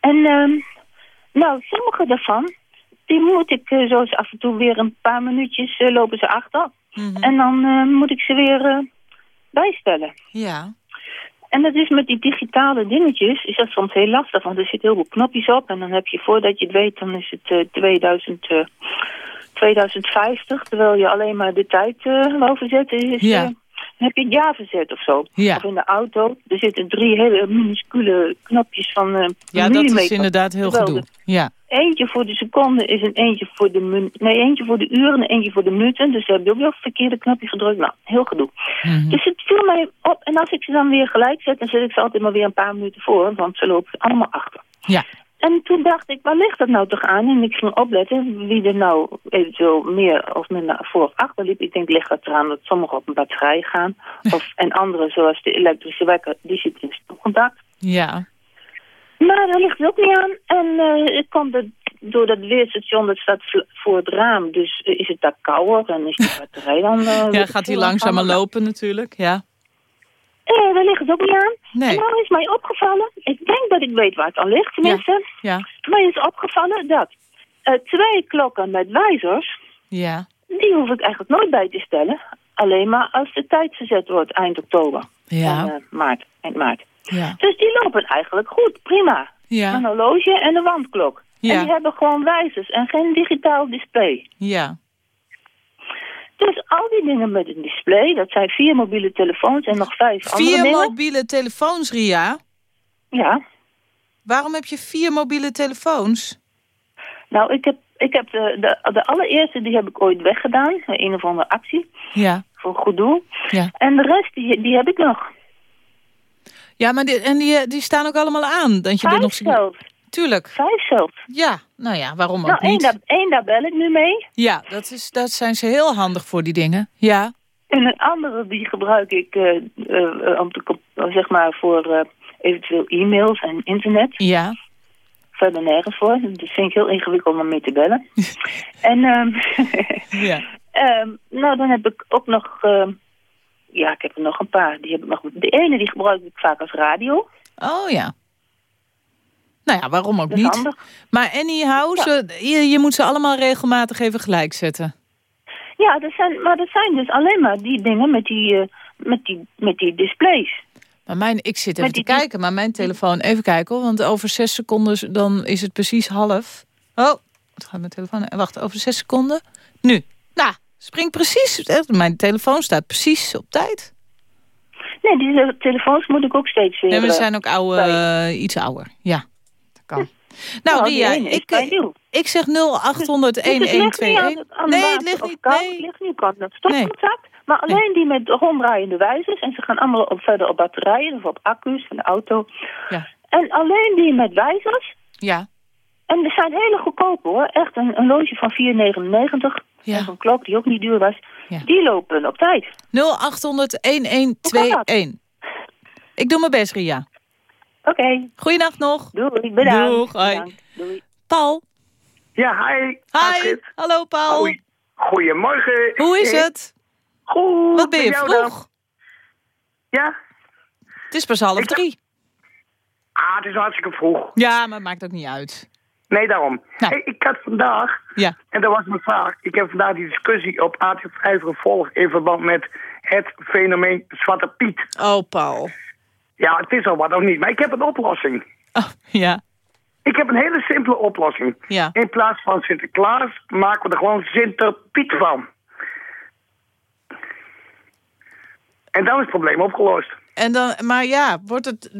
Speaker 10: En, nou, sommige daarvan... die moet ik zo eens af en toe weer een paar minuutjes lopen ze achter.
Speaker 3: Mm -hmm.
Speaker 10: En dan moet ik ze weer bijstellen.
Speaker 3: Ja.
Speaker 10: En dat is met die digitale dingetjes, is dat soms heel lastig, want er zitten heel veel knopjes op. En dan heb je, voordat je het weet, dan is het uh, 2000, uh, 2050. Terwijl je alleen maar de tijd uh, wou verzetten, is,
Speaker 3: ja.
Speaker 10: Dan heb je het jaar verzet of zo.
Speaker 3: Ja.
Speaker 10: Of in de auto, er zitten drie hele minuscule knopjes van uh,
Speaker 3: Ja, dat is inderdaad heel gedoe. Ja.
Speaker 10: Eentje voor de seconde is een eentje voor de. Nee, eentje voor de uren en eentje voor de minuten. Dus daar heb je ook wel verkeerde knopje gedrukt. Nou, heel gedoe.
Speaker 3: Mm -hmm.
Speaker 10: Dus het viel mij op. En als ik ze dan weer gelijk zet, dan zet ik ze altijd maar weer een paar minuten voor. Want ze lopen allemaal achter.
Speaker 3: Ja.
Speaker 10: En toen dacht ik, waar ligt dat nou toch aan? En ik ging opletten wie er nou eventueel meer of minder voor of achter liep. Ik denk, ligt dat eraan dat sommigen op een batterij gaan. Of, en andere, zoals de elektrische wekker, die zit in stopcontact.
Speaker 3: Ja.
Speaker 10: Maar daar ligt het ook niet aan. En uh, ik kwam er door dat weerstation, dat staat voor het raam. Dus uh, is het daar kouder en is de [LAUGHS] batterij dan... Uh,
Speaker 3: ja, gaat hij langzamer lopen natuurlijk, ja.
Speaker 10: Eh, daar ligt het ook niet aan.
Speaker 3: Nee.
Speaker 10: En nou is mij opgevallen, ik denk dat ik weet waar het aan ligt, tenminste.
Speaker 3: Ja. ja.
Speaker 10: Mij is opgevallen dat uh, twee klokken met wijzers,
Speaker 3: ja.
Speaker 10: die hoef ik eigenlijk nooit bij te stellen. Alleen maar als de tijd verzet wordt eind oktober.
Speaker 3: Ja.
Speaker 10: En, uh, maart, eind maart.
Speaker 3: Ja.
Speaker 10: Dus die lopen eigenlijk goed, prima.
Speaker 3: Ja.
Speaker 10: Een horloge en een wandklok.
Speaker 3: Ja.
Speaker 10: En die hebben gewoon wijzers en geen digitaal display.
Speaker 3: Ja.
Speaker 10: Dus al die dingen met een display, dat zijn vier mobiele telefoons en nog vijf
Speaker 3: vier
Speaker 10: andere dingen.
Speaker 3: Vier mobiele telefoons, Ria?
Speaker 10: Ja.
Speaker 3: Waarom heb je vier mobiele telefoons?
Speaker 10: Nou, ik heb, ik heb de, de, de allereerste, die heb ik ooit weggedaan. Een of andere actie.
Speaker 3: Ja.
Speaker 10: Voor een goed doel.
Speaker 3: Ja.
Speaker 10: En de rest, die, die heb ik nog.
Speaker 3: Ja, maar die, en die, die staan ook allemaal aan. Dat je
Speaker 10: Vijf
Speaker 3: nog...
Speaker 10: zelfs.
Speaker 3: Tuurlijk.
Speaker 10: Vijf zelfs.
Speaker 3: Ja, nou ja, waarom ook
Speaker 10: nou, één,
Speaker 3: niet?
Speaker 10: daar, één, daar bel ik nu mee.
Speaker 3: Ja, dat, is, dat zijn ze heel handig voor die dingen. Ja.
Speaker 10: En een andere die gebruik ik uh, uh, om te, zeg maar voor uh, eventueel e-mails en internet.
Speaker 3: Ja.
Speaker 10: Verder nergens voor. Dat vind ik heel ingewikkeld om mee te bellen. [LAUGHS] en um, [LAUGHS]
Speaker 3: ja.
Speaker 10: um, nou, dan heb ik ook nog... ja, ik heb er nog een paar. Die heb ik nog, de ene die gebruik ik vaak als radio.
Speaker 3: Oh ja. Nou ja, waarom ook niet?
Speaker 10: Handig.
Speaker 3: Maar anyhow, ja. ze, je, je moet ze allemaal regelmatig even gelijk zetten.
Speaker 10: Ja, dat zijn, maar dat zijn dus alleen maar die dingen met die, uh, met die, met die displays.
Speaker 3: Maar mijn, ik zit even te kijken, maar mijn telefoon... Even kijken hoor, want over zes seconden dan is het precies half. Oh, wat gaat mijn telefoon? Wacht, over zes seconden? Nu. Nou, spring precies. Mijn telefoon staat precies op tijd.
Speaker 10: Nee, die telefoons moet ik ook steeds weer...
Speaker 3: Nee, we zijn ook oude, uh, iets ouder. Ja, [LAUGHS] Nou,
Speaker 10: nou
Speaker 3: Ria, ik, ik zeg 0800
Speaker 10: dus,
Speaker 3: 1121.
Speaker 10: Dus
Speaker 3: nee, het ligt niet.
Speaker 10: Koud,
Speaker 3: Nee.
Speaker 10: Het ligt niet kan dat stopcontact. Nee. Maar alleen die met ronddraaiende wijzers. En ze gaan allemaal op, verder op batterijen of op accu's van de auto.
Speaker 3: Ja.
Speaker 10: En alleen die met wijzers.
Speaker 3: Ja.
Speaker 10: En er zijn hele goedkope hoor. Echt een, een loge van 4,99.
Speaker 3: Ja.
Speaker 10: En zo'n klok die ook niet duur was.
Speaker 3: Ja.
Speaker 10: Die lopen op tijd.
Speaker 3: 0800 1121. Ik doe mijn best, Ria.
Speaker 10: Oké.
Speaker 3: Goeienacht nog.
Speaker 10: Doei, bedankt.
Speaker 3: Doeg, hoi.
Speaker 10: Bedankt. Doei.
Speaker 3: Paul.
Speaker 7: Ja, hi.
Speaker 3: Hi. Hallo Paul.
Speaker 7: Goedemorgen.
Speaker 3: Hoe is het?
Speaker 7: Goed.
Speaker 3: Wat ben je
Speaker 7: dan?
Speaker 3: vroeg?
Speaker 7: Ja?
Speaker 3: Het is pas half
Speaker 7: Ik-
Speaker 3: drie.
Speaker 7: Ah, het is hartstikke vroeg.
Speaker 3: Ja, maar het maakt ook niet uit.
Speaker 7: Nee, daarom.
Speaker 3: Nou.
Speaker 7: Hey, ik had vandaag,
Speaker 3: Ja.
Speaker 7: en dat was mijn vraag, ik heb vandaag die discussie op AT5 gevolgd in verband met het fenomeen Zwarte Piet.
Speaker 3: Oh, Paul.
Speaker 7: Ja, het is al wat of niet, maar ik heb een oplossing.
Speaker 3: Oh, ja.
Speaker 7: Ik heb een hele simpele oplossing.
Speaker 3: Ja.
Speaker 7: In plaats van Sinterklaas maken we er gewoon Sinterpiet van. En dan is het probleem opgelost.
Speaker 3: En dan, maar ja, wordt het,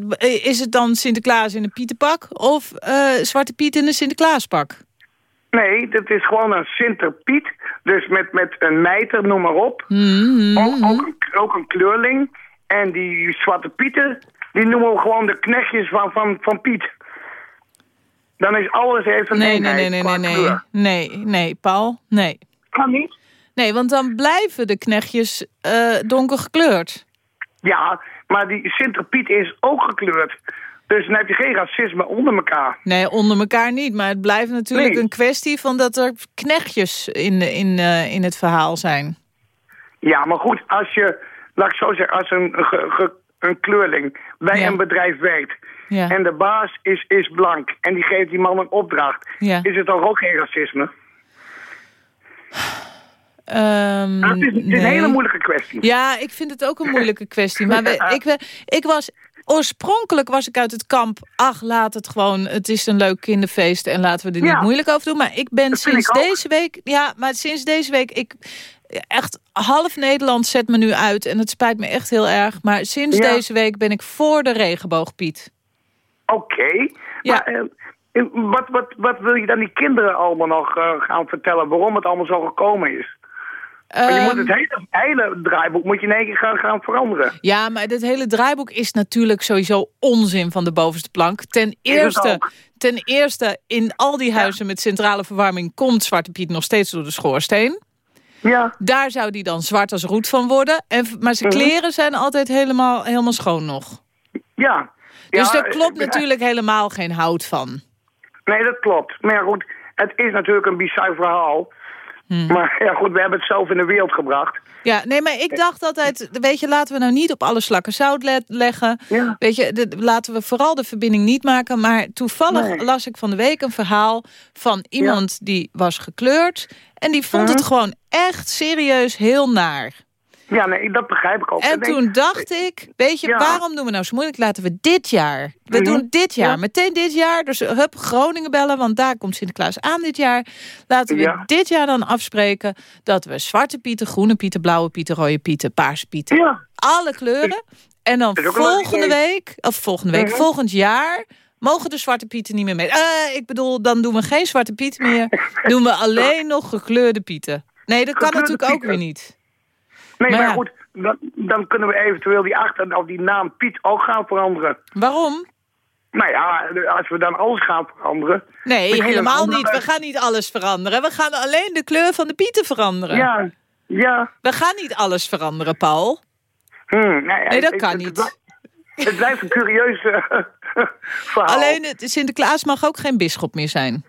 Speaker 3: is het dan Sinterklaas in een Pietenpak of eh, Zwarte Piet in een Sinterklaaspak?
Speaker 7: Nee, dat is gewoon een Sinterpiet. Dus met, met een mijter, noem maar op.
Speaker 3: Hmm,
Speaker 7: Ook, ook, ook een kleurling. En die Zwarte Pieten, die noemen we gewoon de knechtjes van, van, van Piet. Dan is alles een
Speaker 3: Nee, nee, nee, nee, nee, nee. Nee, nee, Paul. Nee.
Speaker 7: Kan niet?
Speaker 3: Nee, want dan blijven de knechtjes eh, donker gekleurd.
Speaker 7: Ja, maar die Sinterpiet is ook gekleurd. Dus dan heb je geen racisme onder elkaar.
Speaker 3: Nee, onder elkaar niet. Maar het blijft natuurlijk
Speaker 7: Nee.
Speaker 3: een kwestie van dat er knechtjes in, in, eh, in het verhaal zijn.
Speaker 7: Ja, maar goed, als je, laat ik zo zeggen, als een, ge- ge- een kleurling bij
Speaker 3: Ja.
Speaker 7: een bedrijf werkt...
Speaker 3: Ja.
Speaker 7: en de baas is, is blank en die geeft die man een opdracht...
Speaker 3: Ja.
Speaker 7: is het toch ook geen racisme? Nou, het is, het is
Speaker 3: nee.
Speaker 7: een hele moeilijke kwestie.
Speaker 3: Ja, ik vind het ook een moeilijke kwestie. Maar we- [LAUGHS] ik, we- ik was... Oorspronkelijk was ik uit het kamp... ach, laat het gewoon, het is een leuk kinderfeest... en laten we er
Speaker 7: Ja.
Speaker 3: niet moeilijk over doen. Maar ik ben sinds
Speaker 7: ik
Speaker 3: deze week... Ja, maar sinds deze week... Ik, echt half Nederland zet me nu uit... en het spijt me echt heel erg. Maar sinds
Speaker 7: Ja.
Speaker 3: deze week ben ik voor de regenboog, Piet.
Speaker 7: Oké,
Speaker 3: Ja.
Speaker 7: maar eh, wat, wat, wat wil je dan die kinderen allemaal nog eh, gaan vertellen... waarom het allemaal zo gekomen is? Je
Speaker 3: Ehm,
Speaker 7: moet het hele, hele draaiboek moet je in één keer gaan, gaan veranderen.
Speaker 3: Ja, maar dit hele draaiboek is natuurlijk sowieso onzin van de bovenste plank. Ten eerste, ten eerste in al die huizen met centrale verwarming komt Zwarte Piet nog steeds door de schoorsteen.
Speaker 7: Ja,
Speaker 3: Daar zou die dan zwart als roet van worden. En, maar zijn
Speaker 7: Mhm.
Speaker 3: kleren zijn altijd helemaal, helemaal schoon nog.
Speaker 7: ja.
Speaker 3: Dus
Speaker 7: Ja,
Speaker 3: daar klopt
Speaker 7: eh,
Speaker 3: natuurlijk helemaal geen hout van.
Speaker 7: Nee, dat klopt. Maar ja, goed, het is natuurlijk een bizar verhaal.
Speaker 3: Hmm.
Speaker 7: Maar ja, goed, we hebben het zelf in de wereld gebracht.
Speaker 3: Ja, nee, maar ik dacht altijd, weet je, laten we nou niet op alle slakken zout le- leggen.
Speaker 7: Ja.
Speaker 3: Weet je, de- laten we vooral de verbinding niet maken. Maar toevallig
Speaker 7: Nee.
Speaker 3: las ik van de week een verhaal van iemand die was gekleurd. En die vond het gewoon echt serieus heel naar.
Speaker 7: Ja, nee, dat begrijp ik ook.
Speaker 3: En toen dacht ik, weet je,
Speaker 7: Ja.
Speaker 3: waarom doen we nou zo moeilijk? Laten we dit jaar, we
Speaker 7: Mhm.
Speaker 3: doen dit jaar,
Speaker 7: Ja.
Speaker 3: meteen dit jaar. Dus hup, Groningen bellen, want daar komt Sinterklaas aan dit jaar. Laten we
Speaker 7: Ja.
Speaker 3: dit jaar dan afspreken dat we zwarte pieten, groene pieten, blauwe pieten, rode pieten, paarse pieten. Alle kleuren. En dan volgende week, of volgende week,
Speaker 7: Mhm.
Speaker 3: volgend jaar... mogen de zwarte pieten niet meer mee. Eh, ik bedoel, dan doen we geen zwarte piet meer. doen we alleen nog gekleurde pieten. Nee, dat kan natuurlijk ook weer niet.
Speaker 7: Nee,
Speaker 3: Maar
Speaker 7: maar,
Speaker 3: ja.
Speaker 7: goed, dan, dan kunnen we eventueel die achter, of die naam Piet ook gaan veranderen.
Speaker 3: Waarom?
Speaker 7: Nou ja, als we dan alles gaan veranderen.
Speaker 3: Nee, helemaal niet. We gaan niet alles veranderen. We gaan alleen de kleur van de pieten veranderen.
Speaker 7: Ja, ja.
Speaker 3: We gaan niet alles veranderen, Paul.
Speaker 7: Hm, nou
Speaker 3: Nee, dat kan
Speaker 7: het-
Speaker 3: niet.
Speaker 7: Het, het blijft een curieus eh, [LAUGHS] verhaal.
Speaker 3: Alleen het, Sinterklaas mag ook geen bisschop meer zijn.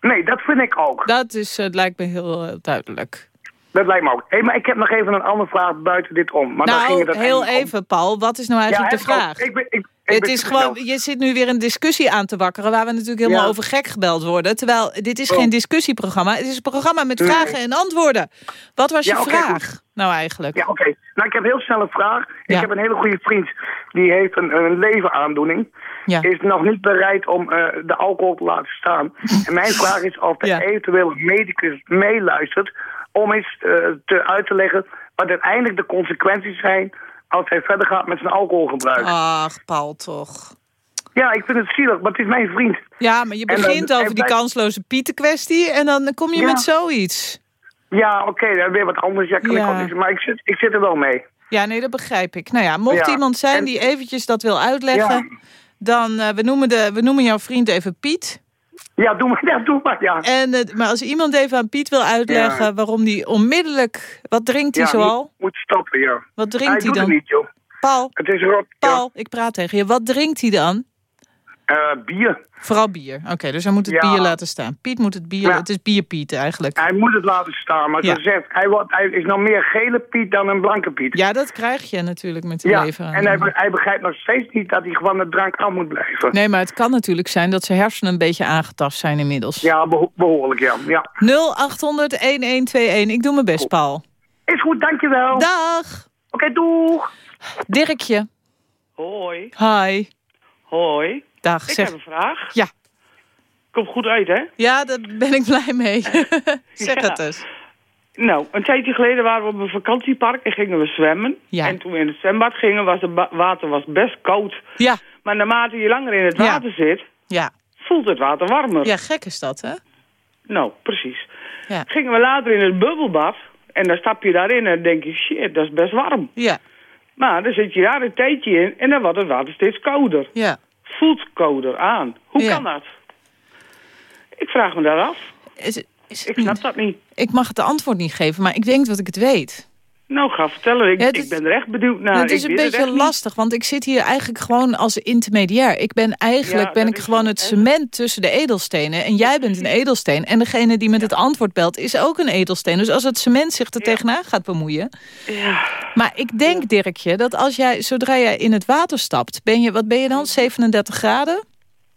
Speaker 7: Nee, dat vind ik ook.
Speaker 3: Dat is, eh, lijkt me heel eh, duidelijk.
Speaker 7: Dat lijkt me ook. Hé, maar ik heb nog even een andere vraag buiten dit om. Maar dan ging
Speaker 3: nou,
Speaker 7: het
Speaker 3: heel
Speaker 7: om.
Speaker 3: even, Paul. Wat is nou
Speaker 7: Ja,
Speaker 3: eigenlijk de vraag?
Speaker 7: Ik ben, ik, ik
Speaker 3: het is gewoon, je zit nu weer een discussie aan te wakkeren... waar we natuurlijk helemaal
Speaker 7: Ja.
Speaker 3: over gek gebeld worden. Terwijl, dit is
Speaker 7: Oh.
Speaker 3: geen discussieprogramma. Het is een programma met
Speaker 7: Nee.
Speaker 3: vragen en antwoorden. Wat was je vraag nou eigenlijk?
Speaker 7: Ja, oké. Nou, ik heb heel snel een vraag. Ik heb een hele goede vriend. Die heeft een, een leveraandoening.
Speaker 3: Ja.
Speaker 7: Is nog niet bereid om eh, de alcohol te laten staan. [LAUGHS] en mijn vraag is of er
Speaker 3: Ja.
Speaker 7: eventueel medicus meeluistert... om eens eh, te, uit te leggen wat uiteindelijk de consequenties zijn... als hij verder gaat met zijn alcoholgebruik.
Speaker 3: Ach, Paul, toch.
Speaker 7: Ja, ik vind het zielig, maar het is mijn vriend.
Speaker 3: Ja, maar je
Speaker 7: dan-
Speaker 3: begint over die kansloze Pieten kwestie... en dan kom je
Speaker 7: Ja.
Speaker 3: met zoiets.
Speaker 7: Ja, oké, is weer wat anders. Ja, kan maar ik zit, ik zit er wel mee.
Speaker 3: Ja, nee, dat begrijp ik. Nou ja, mocht
Speaker 7: Ja,
Speaker 3: iemand zijn
Speaker 7: en-
Speaker 3: die eventjes dat wil uitleggen... Dan, eh, we, noemen de, we noemen jouw vriend even Piet.
Speaker 7: Ja, doe maar, [LAUGHS] ja, doe maar, ja.
Speaker 3: En, eh, maar als iemand even aan Piet wil uitleggen...
Speaker 7: Ja.
Speaker 3: waarom die onmiddellijk... Wat drinkt hij
Speaker 7: ja,
Speaker 3: zoal?
Speaker 7: Moet, moet stoppen, ja.
Speaker 3: Wat
Speaker 7: hij
Speaker 3: drinkt hij dan?
Speaker 7: niet.
Speaker 3: Paul,
Speaker 7: Het is rot.
Speaker 3: Paul, ik praat tegen je. Wat drinkt hij dan?
Speaker 7: Eh, bier.
Speaker 3: Vooral bier. Oké, dus hij moet het
Speaker 7: Ja.
Speaker 3: bier laten staan. Piet moet het bier...
Speaker 7: Ja.
Speaker 3: Het is bierpiet eigenlijk.
Speaker 7: Hij moet het laten staan, maar
Speaker 3: Ja.
Speaker 7: ze zegt, hij, wordt, hij is nog meer gele Piet dan een blanke Piet.
Speaker 3: Ja, dat krijg je natuurlijk met de
Speaker 7: Ja,
Speaker 3: lever.
Speaker 7: en hij, hij begrijpt nog steeds niet dat hij gewoon de drank af moet blijven.
Speaker 3: Nee, maar het kan natuurlijk zijn dat zijn hersenen een beetje aangetast zijn inmiddels.
Speaker 7: Ja, beho- behoorlijk, ja. ja.
Speaker 3: 0800-1121. Ik doe mijn best, Paul.
Speaker 7: Is goed, dankjewel.
Speaker 3: Dag.
Speaker 7: Oké, doeg.
Speaker 3: Dirkje.
Speaker 11: Hoi.
Speaker 3: Hi.
Speaker 11: Hoi.
Speaker 3: Dag,
Speaker 11: Ik
Speaker 3: zeg.
Speaker 11: heb een vraag.
Speaker 3: Ja.
Speaker 11: Komt goed uit, hè?
Speaker 3: Ja, daar ben ik blij mee. [LAUGHS] zeg
Speaker 11: Ja.
Speaker 3: het eens.
Speaker 11: Nou, een tijdje geleden waren we op een vakantiepark en gingen we zwemmen.
Speaker 3: Ja.
Speaker 11: En toen we in het zwembad gingen, was het water was best koud.
Speaker 3: Ja.
Speaker 11: Maar naarmate je langer in het
Speaker 3: Ja.
Speaker 11: water zit,
Speaker 3: Ja.
Speaker 11: voelt het water warmer.
Speaker 3: Ja, gek is dat, hè?
Speaker 11: Nou, precies.
Speaker 3: Ja.
Speaker 11: Gingen we later in het bubbelbad en dan stap je daarin en denk je, shit, dat is best warm.
Speaker 3: Ja.
Speaker 11: Maar dan zit je daar een tijdje in en dan wordt het water steeds kouder.
Speaker 3: Ja.
Speaker 11: Voelt kouder aan. Hoe
Speaker 3: Ja.
Speaker 11: kan dat? Ik vraag me daar af.
Speaker 3: Is, het- is het
Speaker 11: Ik snap
Speaker 3: niet-
Speaker 11: dat niet.
Speaker 3: Ik mag het antwoord niet geven, maar ik denk dat ik het weet.
Speaker 11: Nou, ga vertellen. Ik,
Speaker 3: Ja,
Speaker 11: ik ben er echt benieuwd naar.
Speaker 3: het is
Speaker 11: Ik
Speaker 3: een beetje lastig, want ik zit hier eigenlijk gewoon als intermediair. Ik ben eigenlijk
Speaker 11: Ja,
Speaker 3: ben ik gewoon
Speaker 11: het,
Speaker 3: cement tussen de edelstenen. En jij bent een edelsteen. En degene die met het antwoord belt is ook een edelsteen. Dus als het cement zich er tegenaan gaat bemoeien.
Speaker 11: Ja.
Speaker 3: Maar ik denk, Dirkje, dat als jij, zodra jij in het water stapt, ben je, wat ben je dan, 37 graden?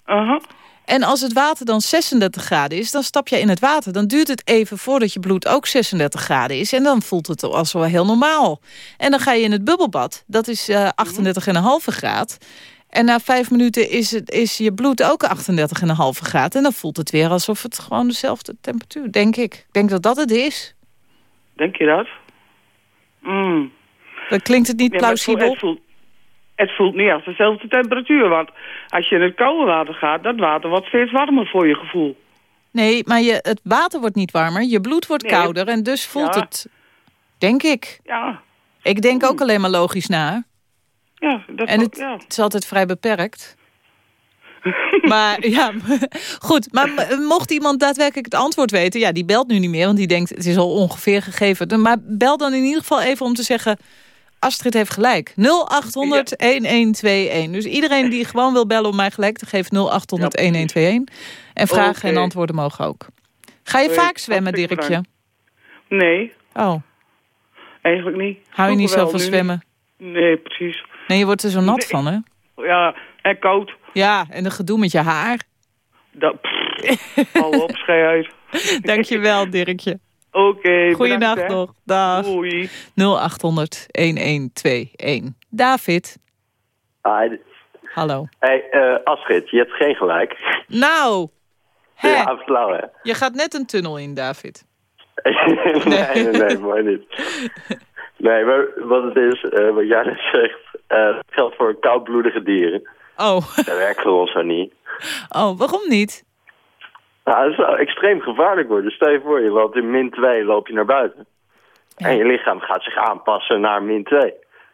Speaker 11: Aha.
Speaker 3: En als het water dan 36 graden is, dan stap je in het water. Dan duurt het even voordat je bloed ook 36 graden is. En dan voelt het als wel heel normaal. En dan ga je in het bubbelbad. Dat is eh 38,5 graad. En na vijf minuten is, het, is je bloed ook 38,5 graad. En dan voelt het weer alsof het gewoon dezelfde temperatuur, denk ik. Ik denk dat dat het is.
Speaker 11: Denk je dat? Mm.
Speaker 3: Dan klinkt het niet
Speaker 11: Nee,
Speaker 3: plausibel.
Speaker 11: Het voelt, het voelt niet als dezelfde temperatuur. Want als je in het koude water gaat, dat water wordt steeds warmer voor je gevoel.
Speaker 3: Nee, maar je, het water wordt niet warmer. Je bloed wordt
Speaker 11: Nee.
Speaker 3: kouder. En dus voelt
Speaker 11: Ja.
Speaker 3: het, denk ik.
Speaker 11: Ja,
Speaker 3: Ik denk ook alleen maar logisch na.
Speaker 11: ja dat
Speaker 3: En het,
Speaker 11: ja.
Speaker 3: het is altijd vrij beperkt. [LAUGHS] maar ja, [LAUGHS] goed. Maar mocht iemand daadwerkelijk het antwoord weten... ja, die belt nu niet meer, want die denkt... het is al ongeveer gegeven. Maar bel dan in ieder geval even om te zeggen... Astrid heeft gelijk. 0800-1121. Dus iedereen die gewoon wil bellen om mij gelijk te geven... 0800-1121. En vragen en antwoorden mogen ook. Ga je vaak zwemmen, Dirkje?
Speaker 11: Nee,
Speaker 3: Oh,
Speaker 11: eigenlijk niet.
Speaker 3: hou je niet zo van zwemmen?
Speaker 11: Nee, precies.
Speaker 3: Nee, je wordt er zo nat
Speaker 11: Nee.
Speaker 3: van, hè?
Speaker 11: Ja, en koud.
Speaker 3: Ja, en een gedoe met je haar.
Speaker 11: Dat, pff, hou op, schei uit. [LAUGHS]
Speaker 3: Dankjewel, Dirkje.
Speaker 11: Oké,
Speaker 3: Goeiedag
Speaker 11: bedankt, hè.
Speaker 3: nog. Dag.
Speaker 11: Doei.
Speaker 3: 0800 1121. David,
Speaker 12: Hi.
Speaker 3: hallo.
Speaker 12: Hey, eh, Astrid, je hebt geen gelijk.
Speaker 3: Nou, [LAUGHS] hè,
Speaker 12: Ja, flauw hè?
Speaker 3: je gaat net een tunnel in, David. [LAUGHS]
Speaker 12: nee, nee, nee, mooi niet. Nee, maar wat het is, eh, wat jij net zegt, eh, geldt voor koudbloedige dieren.
Speaker 3: Oh,
Speaker 12: Dat werkt voor ons zo niet.
Speaker 3: oh, waarom niet?
Speaker 12: Nou, het zou extreem gevaarlijk worden. Stel je voor, je loopt in min 2, loop je naar buiten. En je lichaam gaat zich aanpassen naar min 2.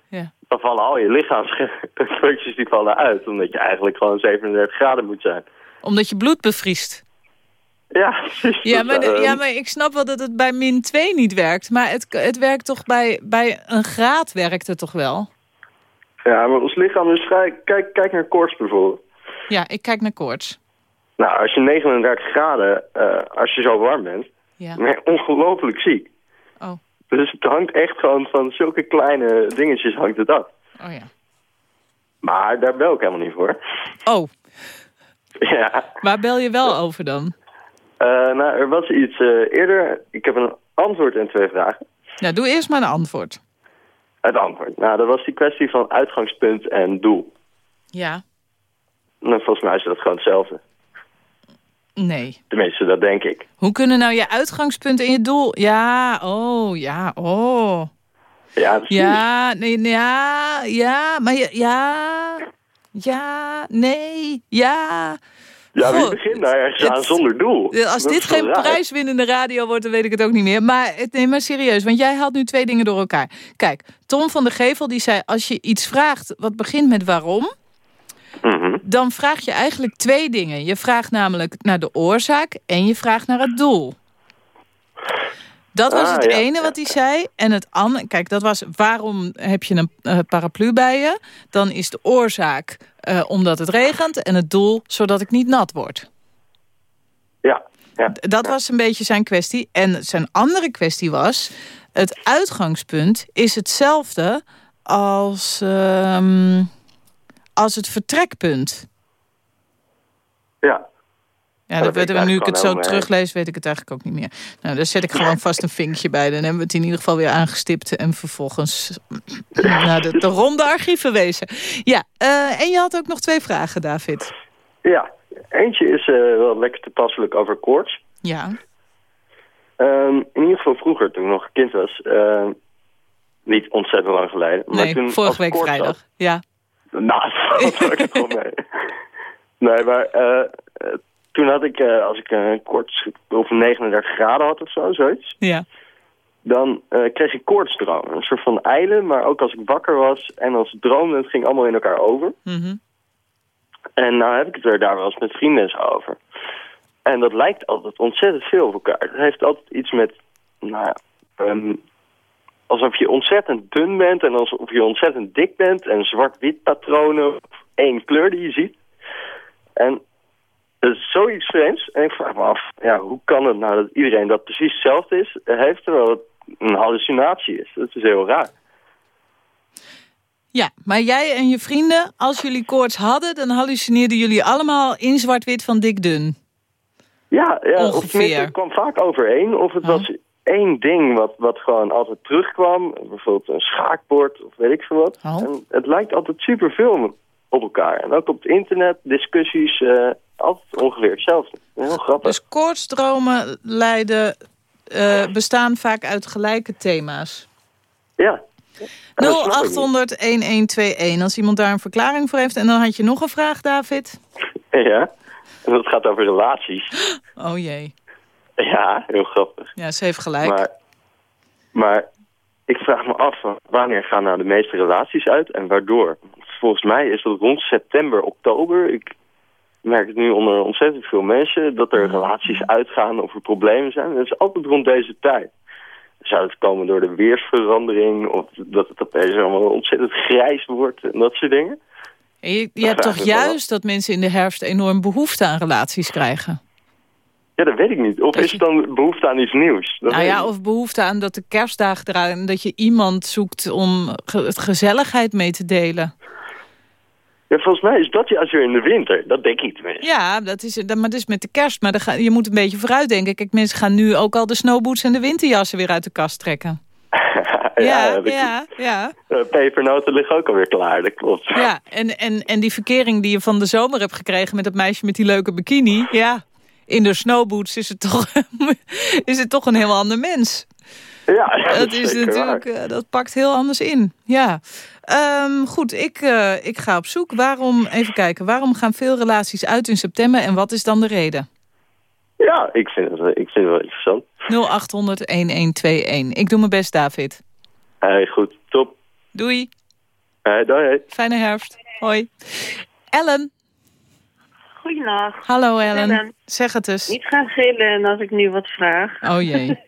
Speaker 3: Ja.
Speaker 12: Dan vallen al je lichaamsfuncties [LAUGHS] die vallen uit. Omdat je eigenlijk gewoon 37 graden moet zijn.
Speaker 3: Omdat je bloed bevriest.
Speaker 12: Ja, precies.
Speaker 3: Ja,
Speaker 12: Dat,
Speaker 3: maar, de- ja, maar ik snap wel dat het bij min 2 niet werkt. Maar het, het werkt toch bij, bij een graad werkt het toch wel?
Speaker 12: Ja, maar ons lichaam is vrij... Kijk, kijk naar koorts bijvoorbeeld.
Speaker 3: Ja, ik kijk naar koorts.
Speaker 12: Nou, als je 39 graden, eh, als je zo warm bent,
Speaker 3: Ja.
Speaker 12: ben je ongelooflijk ziek.
Speaker 3: Oh.
Speaker 12: Dus het hangt echt gewoon van zulke kleine dingetjes hangt het af.
Speaker 3: Oh ja.
Speaker 12: Maar daar bel ik helemaal niet voor.
Speaker 3: Oh, [LAUGHS]
Speaker 12: Ja,
Speaker 3: waar bel je wel over dan?
Speaker 12: Eh, nou, er was iets eh, eerder. Ik heb een antwoord en twee vragen.
Speaker 3: Nou, doe eerst maar een antwoord.
Speaker 12: Het antwoord. Nou, dat was die kwestie van uitgangspunt en doel.
Speaker 3: Ja.
Speaker 12: Nou, volgens mij is dat gewoon hetzelfde.
Speaker 3: Nee.
Speaker 12: Tenminste, dat denk ik.
Speaker 3: Hoe kunnen nou je uitgangspunt en je doel... Ja, oh, ja, oh.
Speaker 12: Ja, precies.
Speaker 3: Ja, nee, nee, ja, ja, maar ja, ja, nee, ja.
Speaker 12: Ja, wie begint daar ergens aan zonder doel?
Speaker 3: Als
Speaker 12: Dat
Speaker 3: dit geen
Speaker 12: raar.
Speaker 3: prijswinnende radio wordt, dan weet ik het ook niet meer. Maar, het- nee, maar serieus, want jij haalt nu twee dingen door elkaar. Kijk, Tom van der Gevel die zei, als je iets vraagt wat begint met waarom...
Speaker 12: Mhm.
Speaker 3: Dan vraag je eigenlijk twee dingen. Je vraagt namelijk naar de oorzaak en je vraagt naar het doel. Dat was
Speaker 12: Ah,
Speaker 3: het
Speaker 12: ja,
Speaker 3: ene wat hij zei. En het andere, kijk, dat was waarom heb je een eh, paraplu bij je? Dan is de oorzaak eh, omdat het regent en het doel zodat ik niet nat word.
Speaker 12: Ja. ja.
Speaker 3: Dat was een beetje zijn kwestie. En zijn andere kwestie was... het uitgangspunt is hetzelfde als, ehm, als het vertrekpunt.
Speaker 12: Ja.
Speaker 3: Ja,
Speaker 12: dat
Speaker 3: dat
Speaker 12: weet,
Speaker 3: nu ik het zo teruglees, weet ik het eigenlijk ook niet meer. Nou, daar zet ik gewoon vast een vinkje bij. Dan hebben we het in ieder geval weer aangestipt. En vervolgens [CLEARS THROAT] naar de, de ronde archieven wezen. Ja, eh, en je had ook nog twee vragen, David.
Speaker 12: Ja. Eentje is eh, wel lekker toepasselijk over koorts.
Speaker 3: Ja.
Speaker 12: Ehm, in ieder geval vroeger, toen ik nog kind was. ehm, niet ontzettend lang geleden. Maar
Speaker 3: Nee,
Speaker 12: toen,
Speaker 3: vorige week vrijdag.
Speaker 12: had-
Speaker 3: Ja.
Speaker 12: Nou, [LAUGHS] dat ik het gewoon mee. Nee, maar eh, eh, toen had ik, eh, als ik een koorts of 39 graden had of zo, zoiets.
Speaker 3: Ja.
Speaker 12: Dan kreeg ik koortsdromen. Een soort van eilen, maar ook als ik wakker was en als ik droomde, het ging allemaal in elkaar over.
Speaker 3: Mhm.
Speaker 12: En nou heb ik het er daar wel eens met vrienden over. En dat lijkt altijd ontzettend veel op elkaar. Het heeft altijd iets met, nou ja, ehm, alsof je ontzettend dun bent en alsof je ontzettend dik bent. En zwart-wit patronen, of één kleur die je ziet. En dat is zoiets vreemds. En ik vraag me af, ja, hoe kan het nou dat iedereen dat precies hetzelfde is, heeft terwijl het een hallucinatie is. Dat is heel raar.
Speaker 3: Ja, maar jij en je vrienden, als jullie koorts hadden... dan hallucineerden jullie allemaal in zwart-wit van dik dun.
Speaker 12: Ja, ja of
Speaker 3: Ongeveer.
Speaker 12: tenminste, het kwam vaak overeen. Of het was één ding wat, wat gewoon altijd terugkwam. Bijvoorbeeld een schaakbord of weet ik veel wat. En het lijkt altijd superveel op elkaar. En ook op het internet, discussies, eh, altijd ongeveer hetzelfde. Heel grappig.
Speaker 3: Dus koortsdromen leiden, eh, bestaan vaak uit gelijke thema's.
Speaker 12: Ja.
Speaker 3: 0800-1121, als iemand daar een verklaring voor heeft. En dan had je nog een vraag, David. [LAUGHS]
Speaker 12: Ja, en dat gaat over relaties.
Speaker 3: Oh jee. [LAUGHS]
Speaker 12: Ja, heel grappig.
Speaker 3: Ja, ze heeft gelijk.
Speaker 12: Maar, maar ik vraag me af, wanneer gaan nou de meeste relaties uit en waardoor? Volgens mij is dat rond september, oktober. Ik merk het nu onder ontzettend veel mensen dat er relaties uitgaan of er problemen zijn. Dat is altijd rond deze tijd. Zou het komen door de weersverandering of dat het opeens allemaal ontzettend grijs wordt en dat soort dingen?
Speaker 3: En je je hebt toch juist dat mensen in de herfst enorm behoefte aan relaties krijgen?
Speaker 12: Ja, dat weet ik niet. Of is het dan behoefte aan iets nieuws? Dat
Speaker 3: nou ja, of behoefte aan dat de kerstdagen eraan... dat je iemand zoekt om ge het gezelligheid mee te delen.
Speaker 12: Ja, volgens mij is dat juist weer in de winter. Dat denk ik tenminste.
Speaker 3: Ja, dat is, dat, maar dat is met de kerst. Maar dan ga, je moet een beetje vooruit denken. Kijk, mensen gaan nu ook al de snowboots en de winterjassen weer uit de kast trekken. [LAUGHS] Ja,
Speaker 12: dat-
Speaker 3: ja, ja.
Speaker 12: eh, pepernoten liggen ook alweer klaar, dat klopt.
Speaker 3: Ja, en, en, en die verkering die je van de zomer hebt gekregen... met dat meisje met die leuke bikini... ja, in de snowboots is het toch, [LAUGHS] is het toch een heel ander mens.
Speaker 12: Ja,
Speaker 3: dat is natuurlijk, eh, dat pakt heel anders in. Ja. Ehm, goed, ik, eh, ik ga op zoek. Waarom, even kijken, waarom gaan veel relaties uit in september en wat is dan de reden?
Speaker 12: Ja, ik vind het, ik vind het wel interessant.
Speaker 3: 0800-1121. Ik doe mijn best, David.
Speaker 12: Hey, goed, top.
Speaker 3: Doei.
Speaker 12: Hey, doei.
Speaker 3: Fijne herfst. Hoi. Ellen.
Speaker 13: Goedenacht.
Speaker 3: Hallo Ellen.
Speaker 13: Ellen.
Speaker 3: Zeg het eens.
Speaker 13: Niet gaan gillen als ik nu wat vraag.
Speaker 3: Oh jee.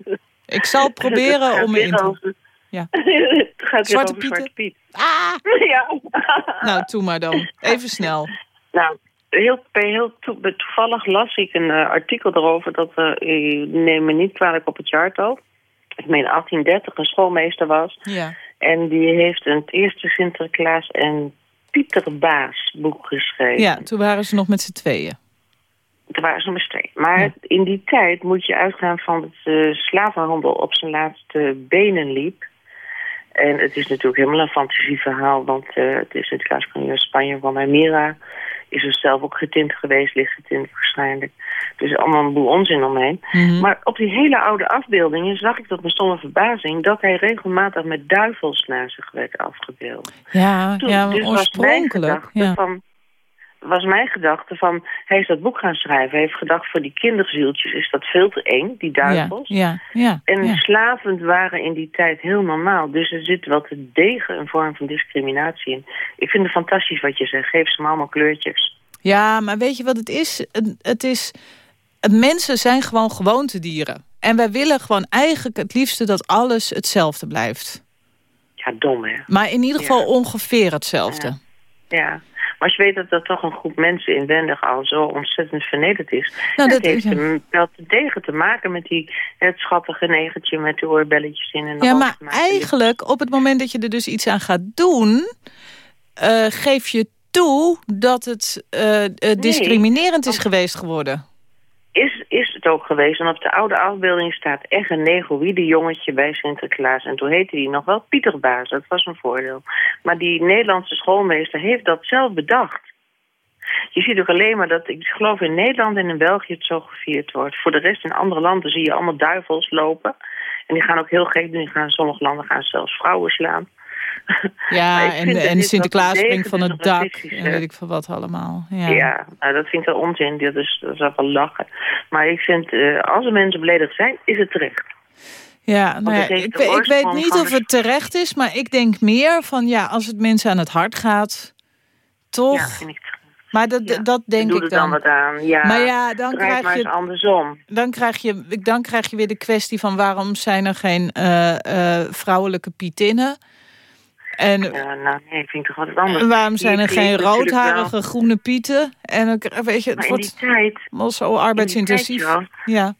Speaker 3: Ik zal [LAUGHS] proberen om me in te... Ja. [LAUGHS]
Speaker 13: het gaat
Speaker 3: Zwarte
Speaker 13: weer over Zwarte Piet.
Speaker 3: Ah! [LAUGHS]
Speaker 13: Ja.
Speaker 3: Nou, doe maar dan. Even snel.
Speaker 13: Nou, heel, heel toe- toevallig las ik een eh, artikel erover dat, ik neem me niet kwalijk op het jaartal. Ik meen 1830 een schoolmeester was.
Speaker 3: Ja.
Speaker 13: En die heeft een het eerste Sinterklaas en Pieter Baas boek geschreven.
Speaker 3: Ja, toen waren ze nog met z'n tweeën.
Speaker 13: Er waren ze maar twee. Maar in die tijd moet je uitgaan van dat de slavenhandel op zijn laatste benen liep. En het is natuurlijk helemaal een fantasieverhaal, want eh, het is natuurlijk als in Spanje van Amira. Is er zelf ook getint geweest, licht getint waarschijnlijk. Dus allemaal een boel onzin omheen.
Speaker 3: Mhm.
Speaker 13: Maar op die hele oude afbeeldingen zag ik tot mijn stomme verbazing... dat hij regelmatig met duivels naar zich werd afgebeeld.
Speaker 3: Ja,
Speaker 13: Toen-
Speaker 3: ja
Speaker 13: dus was mijn
Speaker 3: oorspronkelijk.
Speaker 13: gedachte
Speaker 3: Ja.
Speaker 13: van, was mijn gedachte van, hij is dat boek gaan schrijven. Hij heeft gedacht, voor die kinderzieltjes is dat veel te eng, die
Speaker 3: Ja,
Speaker 13: duivels.
Speaker 3: ja, ja.
Speaker 13: En
Speaker 3: ja.
Speaker 13: slavend waren in die tijd heel normaal. Dus er zit wel te degen een vorm van discriminatie in. Ik vind het fantastisch wat je zegt. Geef ze maar allemaal kleurtjes.
Speaker 3: Ja, maar weet je wat het is? Het- Het is... Mensen zijn gewoon gewoontedieren. En wij willen gewoon eigenlijk het liefste dat alles hetzelfde blijft.
Speaker 13: Ja, dom hè.
Speaker 3: Maar in ieder geval
Speaker 13: Ja.
Speaker 3: ongeveer hetzelfde.
Speaker 13: Ja. Maar je weet dat er toch een groep mensen inwendig al zo ontzettend vernederd is.
Speaker 3: Nou,
Speaker 13: dat,
Speaker 3: dat
Speaker 13: heeft hem wel te tegen te maken met die, het schattige negentje met de oorbelletjes in. En de
Speaker 3: Ja, maar eigenlijk op het moment dat je er dus iets aan gaat doen... eh, geef je toe dat het eh, eh, discriminerend is geweest geworden.
Speaker 13: Is, is het ook geweest. En op de oude afbeelding staat echt een negroïde jongetje bij Sinterklaas. En toen heette hij nog wel Pieterbaas. Dat was een voordeel. Maar die Nederlandse schoolmeester heeft dat zelf bedacht. Je ziet ook alleen maar dat, ik geloof in Nederland en in België het zo gevierd wordt. Voor de rest in andere landen zie je allemaal duivels lopen. En die gaan ook heel gek doen. Sommige landen gaan zelfs vrouwen slaan. [LAUGHS]
Speaker 3: Ja, en, en
Speaker 13: niet
Speaker 3: Sinterklaas springt van het dak en weet ik veel wat allemaal. Ja.
Speaker 13: Ja, nou, dat vind ik wel onzin. Dat is, dat is wel lachen. Maar ik vind, eh, als er mensen beledigd zijn, is het terecht.
Speaker 3: Ja, nou ja, ik, ik weet niet
Speaker 13: van
Speaker 3: of het terecht is, maar ik denk meer van ja, als het mensen aan het hart gaat, toch?
Speaker 13: Ja, vind ik
Speaker 3: maar dat, dat denk ik
Speaker 13: dan
Speaker 3: dan.
Speaker 13: wat aan. Ja,
Speaker 3: maar ja, dan krijg
Speaker 13: maar
Speaker 3: je
Speaker 13: andersom.
Speaker 3: Dan krijg, je, dan krijg je weer de kwestie van waarom zijn er geen eh, eh, vrouwelijke pietinnen? En
Speaker 13: nou nee, ik vind toch wat anders.
Speaker 3: en waarom zijn er geen roodharige groene pieten? En dan weet je, het
Speaker 13: Maar in
Speaker 3: wordt
Speaker 13: die tijd...
Speaker 3: wel zo arbeidsintensief.
Speaker 13: in die tijd,
Speaker 3: ja.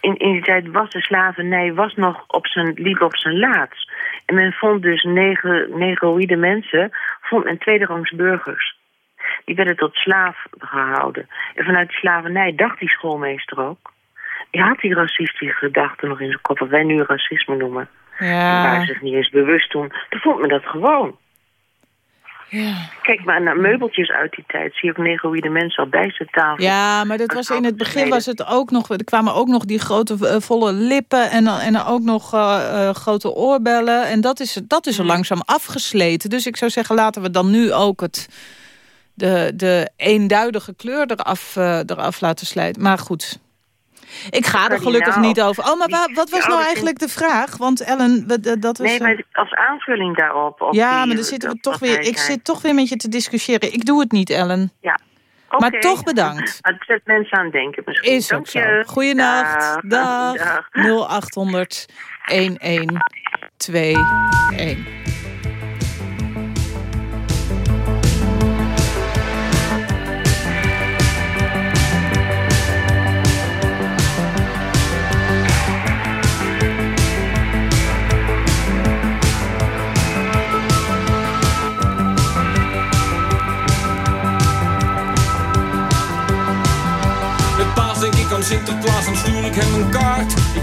Speaker 13: In, in die tijd was de slavernij was nog op zijn, liep op zijn laatst. En men vond dus negro, negroïde mensen, vond men tweederangs burgers. Die werden tot slaaf gehouden. En vanuit de slavernij dacht die schoolmeester ook. Die had die racistische gedachten nog in zijn kop, wat wij nu racisme noemen.
Speaker 3: Ja.
Speaker 13: ze zich niet eens bewust toen. Toen vond men dat gewoon.
Speaker 3: Ja.
Speaker 13: Kijk maar naar meubeltjes uit die tijd. Zie je ook negroïde mensen al bij zijn tafel.
Speaker 3: Ja, maar dat was in het begin was het ook nog. Er kwamen ook nog die grote eh, volle lippen en, dan- en ook nog eh, eh, grote oorbellen. En dat is, dat is er langzaam afgesleten. Dus ik zou zeggen, laten we dan nu ook het, de, de eenduidige kleur eraf, eh, eraf laten slijten. Maar goed. Ik ga er gelukkig niet over. Oh, maar wa- wat was
Speaker 13: die
Speaker 3: nou eigenlijk de vraag? Want Ellen, dat was...
Speaker 13: Nee, maar als aanvulling daarop. op
Speaker 3: ja,
Speaker 13: die-
Speaker 3: maar dan zitten we toch weer. Ik zit toch weer met je te discussiëren. Ik doe het niet, Ellen.
Speaker 13: Ja.
Speaker 3: Maar
Speaker 13: Oké.
Speaker 3: toch bedankt. [LAUGHS]
Speaker 13: Maar het zet mensen aan het denken misschien.
Speaker 3: Is ook
Speaker 13: Dank
Speaker 3: zo.
Speaker 13: je.
Speaker 3: Goeienacht.
Speaker 13: Dag.
Speaker 3: Dag. 0800 1121. [LAUGHS]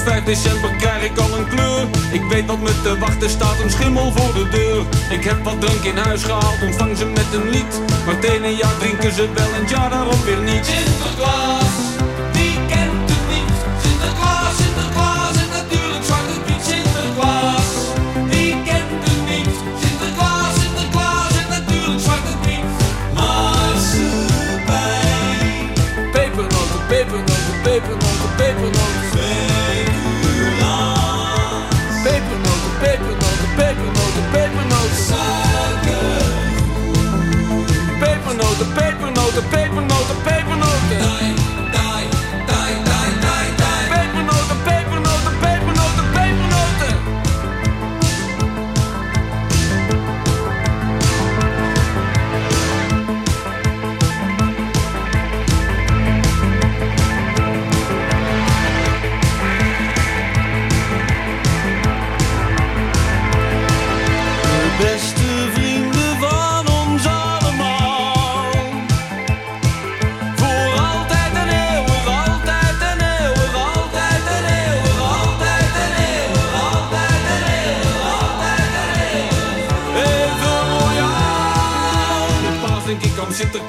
Speaker 14: 5 december krijg ik al een kleur. Ik weet wat me te wachten staat, een schimmel voor de deur. Ik heb wat drank in huis gehaald, ontvang ze met een lied. Maar het ene jaar drinken ze wel en het jaar daarop weer niet. Sinterklaas, Pepernoten, pepernoten, pepernoten, pepernoten.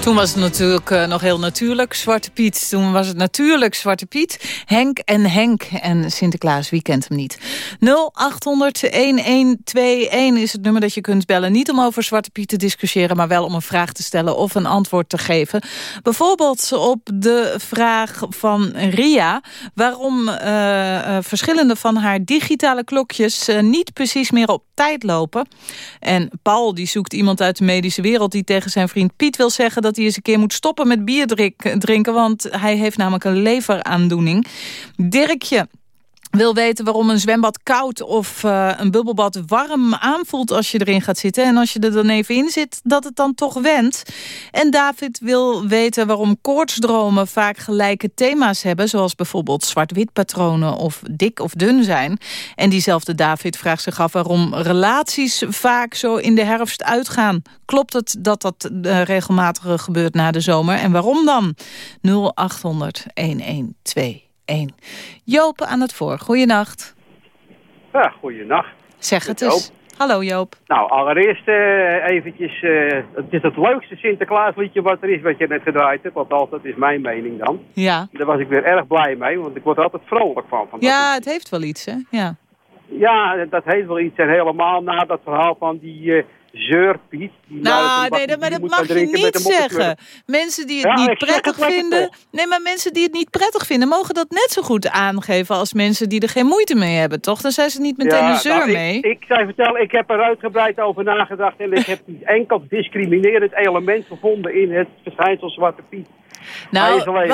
Speaker 3: Toen was het natuurlijk eh, nog heel natuurlijk, Zwarte Piet. Toen was het natuurlijk Zwarte Piet. Henk en Henk en Sinterklaas, wie kent hem niet? 0800-1121 is het nummer dat je kunt bellen. Niet om over Zwarte Piet te discussiëren... maar wel om een vraag te stellen of een antwoord te geven. Bijvoorbeeld op de vraag van Ria... waarom eh, eh, verschillende van haar digitale klokjes... niet precies meer op tijd lopen. En Paul die zoekt iemand uit de medische wereld... die tegen zijn vriend Piet wil zeggen... dat hij eens een keer moet stoppen met bier drink- drinken... want hij heeft namelijk een leveraandoening. Dirkje wil weten waarom een zwembad koud of eh, een bubbelbad warm aanvoelt als je erin gaat zitten. En als je er dan even in zit, dat het dan toch wendt. En David wil weten waarom koortsdromen vaak gelijke thema's hebben. Zoals bijvoorbeeld zwart-wit patronen of dik of dun zijn. En diezelfde David vraagt zich af waarom relaties vaak zo in de herfst uitgaan. Klopt het dat dat eh, regelmatiger gebeurt na de zomer? En waarom dan? 0800 1121. Joop aan het voor. Goeienacht.
Speaker 9: Ja, goeienacht.
Speaker 3: Zeg het eens. Hallo Joop.
Speaker 9: Nou, allereerst eh, eventjes, eh, het is het leukste Sinterklaasliedje wat er is, wat je net gedraaid hebt. Want dat is mijn mening dan.
Speaker 3: Ja.
Speaker 9: Daar was ik weer erg blij mee, want ik word er altijd vrolijk van.
Speaker 3: Ja, het heeft wel iets, hè? Ja.
Speaker 9: Ja, dat heeft wel iets. En helemaal na dat verhaal van die eh zeurpiet.
Speaker 3: Nou, nee, dat, maar dat mag je niet zeggen. Mensen die het
Speaker 9: Ja,
Speaker 3: niet
Speaker 9: ik
Speaker 3: prettig
Speaker 9: het
Speaker 3: vinden... Nee, maar mensen die het niet prettig vinden... mogen dat net zo goed aangeven als mensen die er geen moeite mee hebben, toch? Dan zijn ze niet meteen
Speaker 9: Ja,
Speaker 3: een zeur
Speaker 9: nou, ik-
Speaker 3: mee.
Speaker 9: Ik, zou je vertellen, ik heb er uitgebreid over nagedacht en ik heb niet enkel discriminerend element gevonden in het verschijnsel Zwarte Piet.
Speaker 3: Nou,
Speaker 9: maar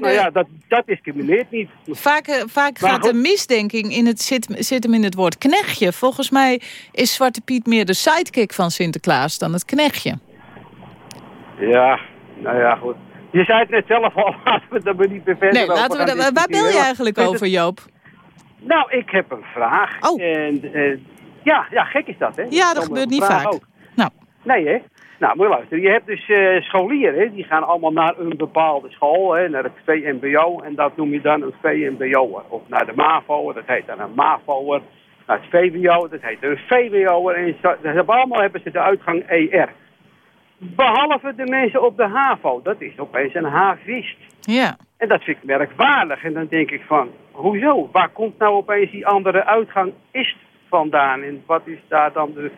Speaker 9: nou ja, dat, dat discrimineert niet.
Speaker 3: Vaak, eh, vaak
Speaker 9: Maar
Speaker 3: gaat
Speaker 9: goed.
Speaker 3: de misdenking in het, zit, zit hem in het woord knechtje. Volgens mij is Zwarte Piet meer de sidekick van Sinterklaas dan het knechtje.
Speaker 9: Ja, nou ja, goed. Je zei het net zelf al, [LAUGHS] laten we maar niet meer verder
Speaker 3: Nee, laten we waar bel je eigenlijk over,
Speaker 9: het-
Speaker 3: Joop?
Speaker 9: Nou, ik heb een vraag.
Speaker 3: Oh.
Speaker 9: En, eh, ja, ja, gek is dat, hè?
Speaker 3: Ja, dat gebeurt niet vaak.
Speaker 9: ook.
Speaker 3: Nou.
Speaker 9: Nee, hè? Nou, moet je luisteren. Je hebt dus eh, scholieren, hè? die gaan allemaal naar een bepaalde school, hè? naar het VMBO. En dat noem je dan een VMBO'er. Of naar de MAVO'er, dat heet dan een MAVO'er. Naar het VWO, dat heet een VWO'er. En dat allemaal hebben ze de uitgang ER. Behalve de mensen op de HAVO. Dat is opeens een havist.
Speaker 3: Ja.
Speaker 9: En dat vind ik merkwaardig. En dan denk ik van, hoezo? Waar komt nou opeens die andere uitgang ist vandaan? En wat is daar dan de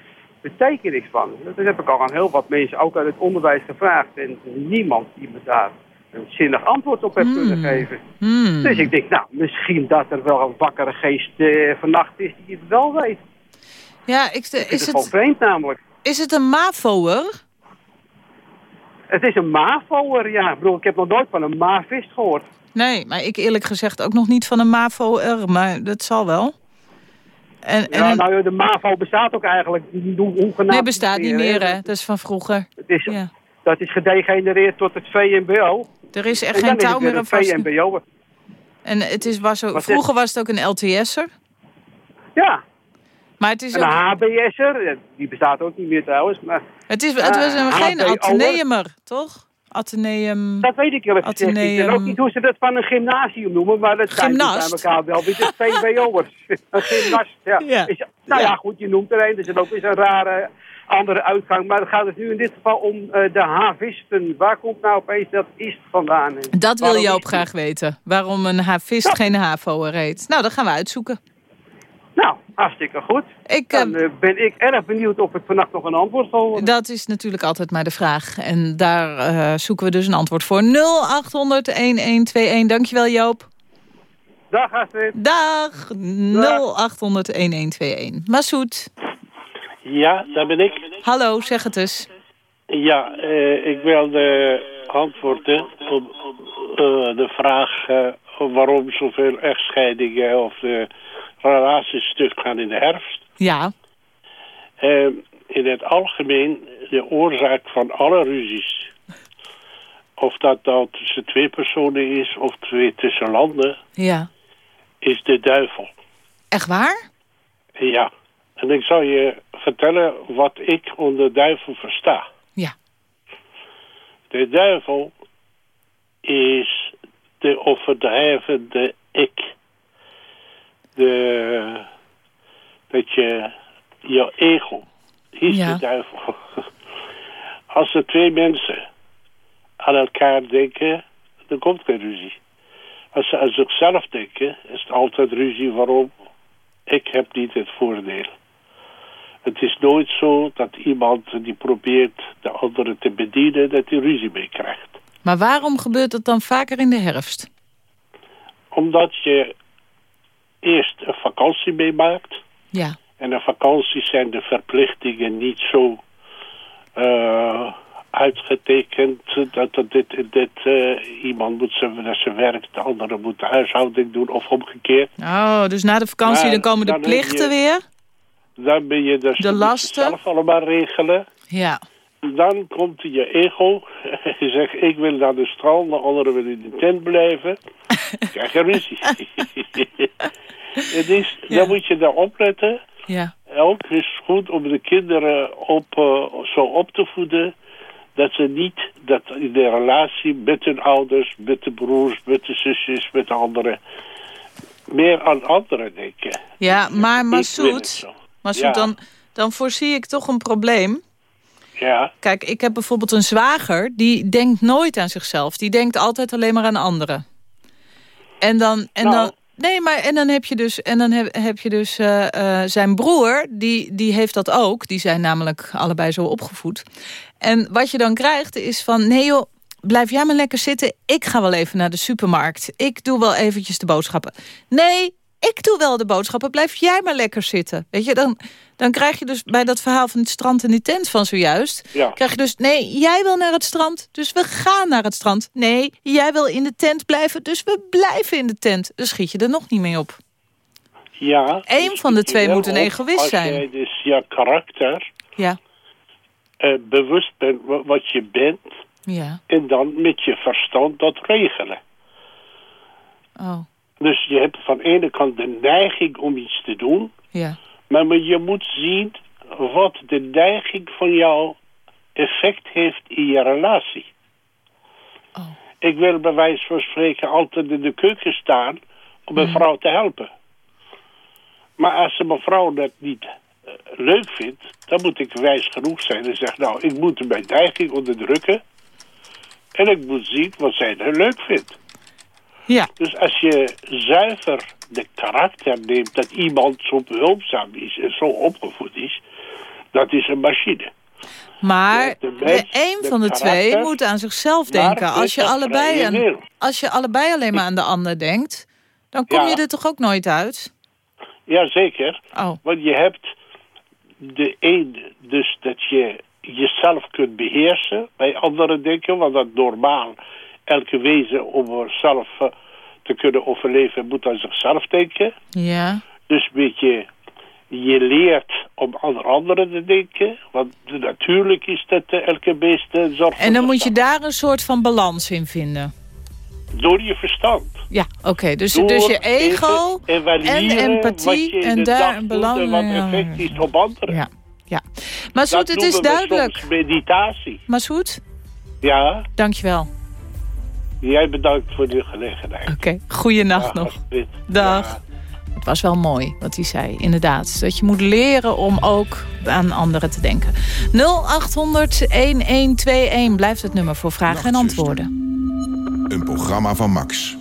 Speaker 9: betekenis van? Dat heb ik al aan heel wat mensen, ook uit het onderwijs, gevraagd. En niemand die me daar een zinnig antwoord op heeft kunnen geven.
Speaker 3: Hmm.
Speaker 9: Dus ik denk, nou, misschien dat er wel een wakkere geest eh, vannacht is die het wel weet.
Speaker 3: Ja, ik, is,
Speaker 9: het vreemd namelijk.
Speaker 3: is het een MAVO'er?
Speaker 9: Het is een MAVO'er, ja. Ik bedoel, ik heb nog nooit van een MAVist gehoord.
Speaker 3: Nee, maar ik eerlijk gezegd ook nog niet van een MAVO'er, maar dat zal wel. En, en
Speaker 9: Ja,
Speaker 3: een-
Speaker 9: nou, de MAVO bestaat ook eigenlijk niet hoe- hoegenaamd
Speaker 3: nee, bestaat niet meer,
Speaker 9: hè.
Speaker 3: Dat is van vroeger.
Speaker 9: Het is,
Speaker 3: Ja.
Speaker 9: Dat is gedegenereerd tot het VMBO.
Speaker 3: Er is echt geen touw meer aan
Speaker 9: een
Speaker 3: vast.
Speaker 9: VMBO.
Speaker 3: En het is, was zo,
Speaker 9: Wat
Speaker 3: vroeger was het ook een LTS'er.
Speaker 9: Ja.
Speaker 3: Maar het is
Speaker 9: En een
Speaker 3: ook...
Speaker 9: HBS'er, eh, die bestaat ook niet meer trouwens. Maar,
Speaker 3: Het, is, het was een,
Speaker 9: Ah,
Speaker 3: geen
Speaker 9: HBO'er.
Speaker 3: ateneumer, toch? Ateneum...
Speaker 9: Dat weet ik eerlijk gezegd niet. En ook
Speaker 3: Atheneum.
Speaker 9: niet hoe ze dat van een gymnasium noemen, maar dat zijn bij elkaar wel weer de VWO'ers. een gymnast, ja.
Speaker 3: Ja.
Speaker 9: Is- nou ja.
Speaker 3: Ja.
Speaker 9: goed, je noemt er een. Dus dat is ook weer een rare andere uitgang. Maar het gaat dus nu in dit geval om eh, de havisten. Waar komt nou opeens dat ist vandaan?
Speaker 3: Dat wil je
Speaker 9: is-
Speaker 3: graag weten. Waarom een havist geen HAVO'er heet. Nou, dat gaan we uitzoeken.
Speaker 9: Nou, hartstikke goed.
Speaker 3: Ik,
Speaker 9: Dan eh, ben ik erg benieuwd of ik vannacht nog een antwoord zal horen.
Speaker 3: Dat is natuurlijk altijd maar de vraag. En daar eh, zoeken we dus een antwoord voor. 0800-1121. Dankjewel Joop.
Speaker 9: Dag Astrid.
Speaker 3: Dag. 0800-1121. Massoud.
Speaker 15: Ja, daar ben ik.
Speaker 3: Hallo, zeg het eens.
Speaker 15: Ja, eh, ik wilde antwoorden op eh, de vraag eh, waarom zoveel echtscheidingen of eh, relaties stuk gaan in de herfst.
Speaker 3: Ja.
Speaker 15: Eh, in het algemeen de oorzaak van alle ruzies. Of dat nou tussen twee personen is of twee tussen landen,
Speaker 3: Ja.
Speaker 15: is de duivel.
Speaker 3: Echt waar?
Speaker 15: Ja. En ik zal je vertellen wat ik onder duivel versta.
Speaker 3: Ja.
Speaker 15: De duivel is de overdrijvende ik. De, dat je, je ego is
Speaker 3: Ja.
Speaker 15: de duivel. [LAUGHS] Als er twee mensen aan elkaar denken, dan komt geen ruzie. Als ze aan zichzelf denken, is het altijd ruzie. Waarom? Ik heb niet het voordeel. Het is nooit zo dat iemand die probeert de andere te bedienen, dat hij ruzie mee krijgt.
Speaker 3: Maar waarom gebeurt dat dan vaker in de herfst?
Speaker 15: Omdat je eerst een vakantie meemaakt.
Speaker 3: Ja.
Speaker 15: En een vakantie zijn de verplichtingen niet zo eh, uitgetekend. Dat er dit en dit, eh, iemand moet zijn, naar zijn werk, de andere moet de huishouding doen of omgekeerd.
Speaker 3: Oh, dus na de vakantie
Speaker 15: Maar
Speaker 3: dan komen de
Speaker 15: dan
Speaker 3: plichten
Speaker 15: je-
Speaker 3: weer?
Speaker 15: Dan ben je dus
Speaker 3: De lasten?
Speaker 15: zelf allemaal regelen.
Speaker 3: Ja.
Speaker 15: Dan komt je ego. [LAUGHS] Je zegt, ik wil naar de strand, de anderen willen in de tent blijven. Krijg je ruzie. Het is, Dan moet je daar opletten.
Speaker 3: Ja.
Speaker 15: Ook is goed om de kinderen op, eh, zo op te voeden... dat ze niet dat in de relatie met hun ouders, met de broers, met de zusjes, met de anderen... meer aan anderen denken.
Speaker 3: Ja, maar
Speaker 15: wil het
Speaker 3: Massoud,
Speaker 15: zo.
Speaker 3: Massoud
Speaker 15: Ja.
Speaker 3: dan, dan voorzie ik toch een probleem.
Speaker 15: Ja,
Speaker 3: Kijk, ik heb bijvoorbeeld een zwager, die denkt nooit aan zichzelf. Die denkt altijd alleen maar aan anderen. En dan... En
Speaker 15: Nou.
Speaker 3: dan Nee, maar en dan heb je dus, en dan heb, heb je dus eh, eh, zijn broer, die, die heeft dat ook. Die zijn namelijk allebei zo opgevoed. En wat je dan krijgt is van, nee joh, blijf jij maar lekker zitten. Ik ga wel even naar de supermarkt. Ik doe wel eventjes de boodschappen. Nee, ik doe wel de boodschappen. Blijf jij maar lekker zitten. Weet je, dan, dan krijg je dus bij dat verhaal van het strand en die tent van zojuist...
Speaker 15: Ja.
Speaker 3: krijg je dus, nee, jij wil naar het strand, dus we gaan naar het strand. Nee, jij wil in de tent blijven, dus we blijven in de tent. Dan schiet je er nog niet mee op.
Speaker 15: ja.
Speaker 3: Eén van de twee moet een egoïst
Speaker 15: Als
Speaker 3: zijn.
Speaker 15: jij dus je karakter
Speaker 3: Ja,
Speaker 15: eh, bewust bent wa- wat je bent...
Speaker 3: ja.
Speaker 15: en dan met je verstand dat regelen.
Speaker 3: Oh,
Speaker 15: Dus je hebt van de ene kant de neiging om iets te doen...
Speaker 3: ja.
Speaker 15: maar, je moet zien wat de neiging van jou effect heeft in je relatie.
Speaker 3: Oh.
Speaker 15: Ik wil bij wijze van spreken altijd in de keuken staan om een vrouw te helpen. Maar als een mevrouw dat niet eh, leuk vindt, dan moet ik wijs genoeg zijn en zeg, nou, ik moet mijn neiging onderdrukken. En ik moet zien wat zij er leuk vindt.
Speaker 3: Ja.
Speaker 15: Dus als je zuiver de karakter neemt dat iemand zo behulpzaam is en zo opgevoed is, dat is een machine.
Speaker 3: Maar
Speaker 15: de mens,
Speaker 3: een
Speaker 15: de
Speaker 3: van de twee moet aan zichzelf denken. Als je, allebei aan, als je allebei alleen maar aan de ander denkt... dan kom
Speaker 15: Ja.
Speaker 3: je er toch ook nooit uit?
Speaker 15: Jazeker.
Speaker 3: Oh.
Speaker 15: Want je hebt de een, dus dat je jezelf kunt beheersen bij anderen denken. Want dat normaal, elke wezen om zelf eh, te kunnen overleven moet aan zichzelf denken.
Speaker 3: Ja.
Speaker 15: Dus een beetje, je leert om aan anderen te denken. Want natuurlijk is dat eh, elke beest eh, zorgt
Speaker 3: En dan moet je daar een soort van balans in vinden.
Speaker 15: door je verstand.
Speaker 3: Ja, oké. Dus,
Speaker 15: Door
Speaker 3: dus je ego en empathie en daar een
Speaker 15: en wat
Speaker 3: ja,
Speaker 15: effect is op anderen.
Speaker 3: Ja, ja. Maar Soet, het is duidelijk.
Speaker 15: meditatie.
Speaker 3: Massoud,
Speaker 15: Ja,
Speaker 3: dankjewel.
Speaker 15: Jij bedankt voor de gelegenheid.
Speaker 3: Oké, goeienacht
Speaker 15: Ja,
Speaker 3: nog. Dag. Het was wel mooi wat hij zei, inderdaad. Dat je moet leren om ook aan anderen te denken. 0800-1121 blijft het nummer voor vragen en antwoorden.
Speaker 16: Een programma van Max.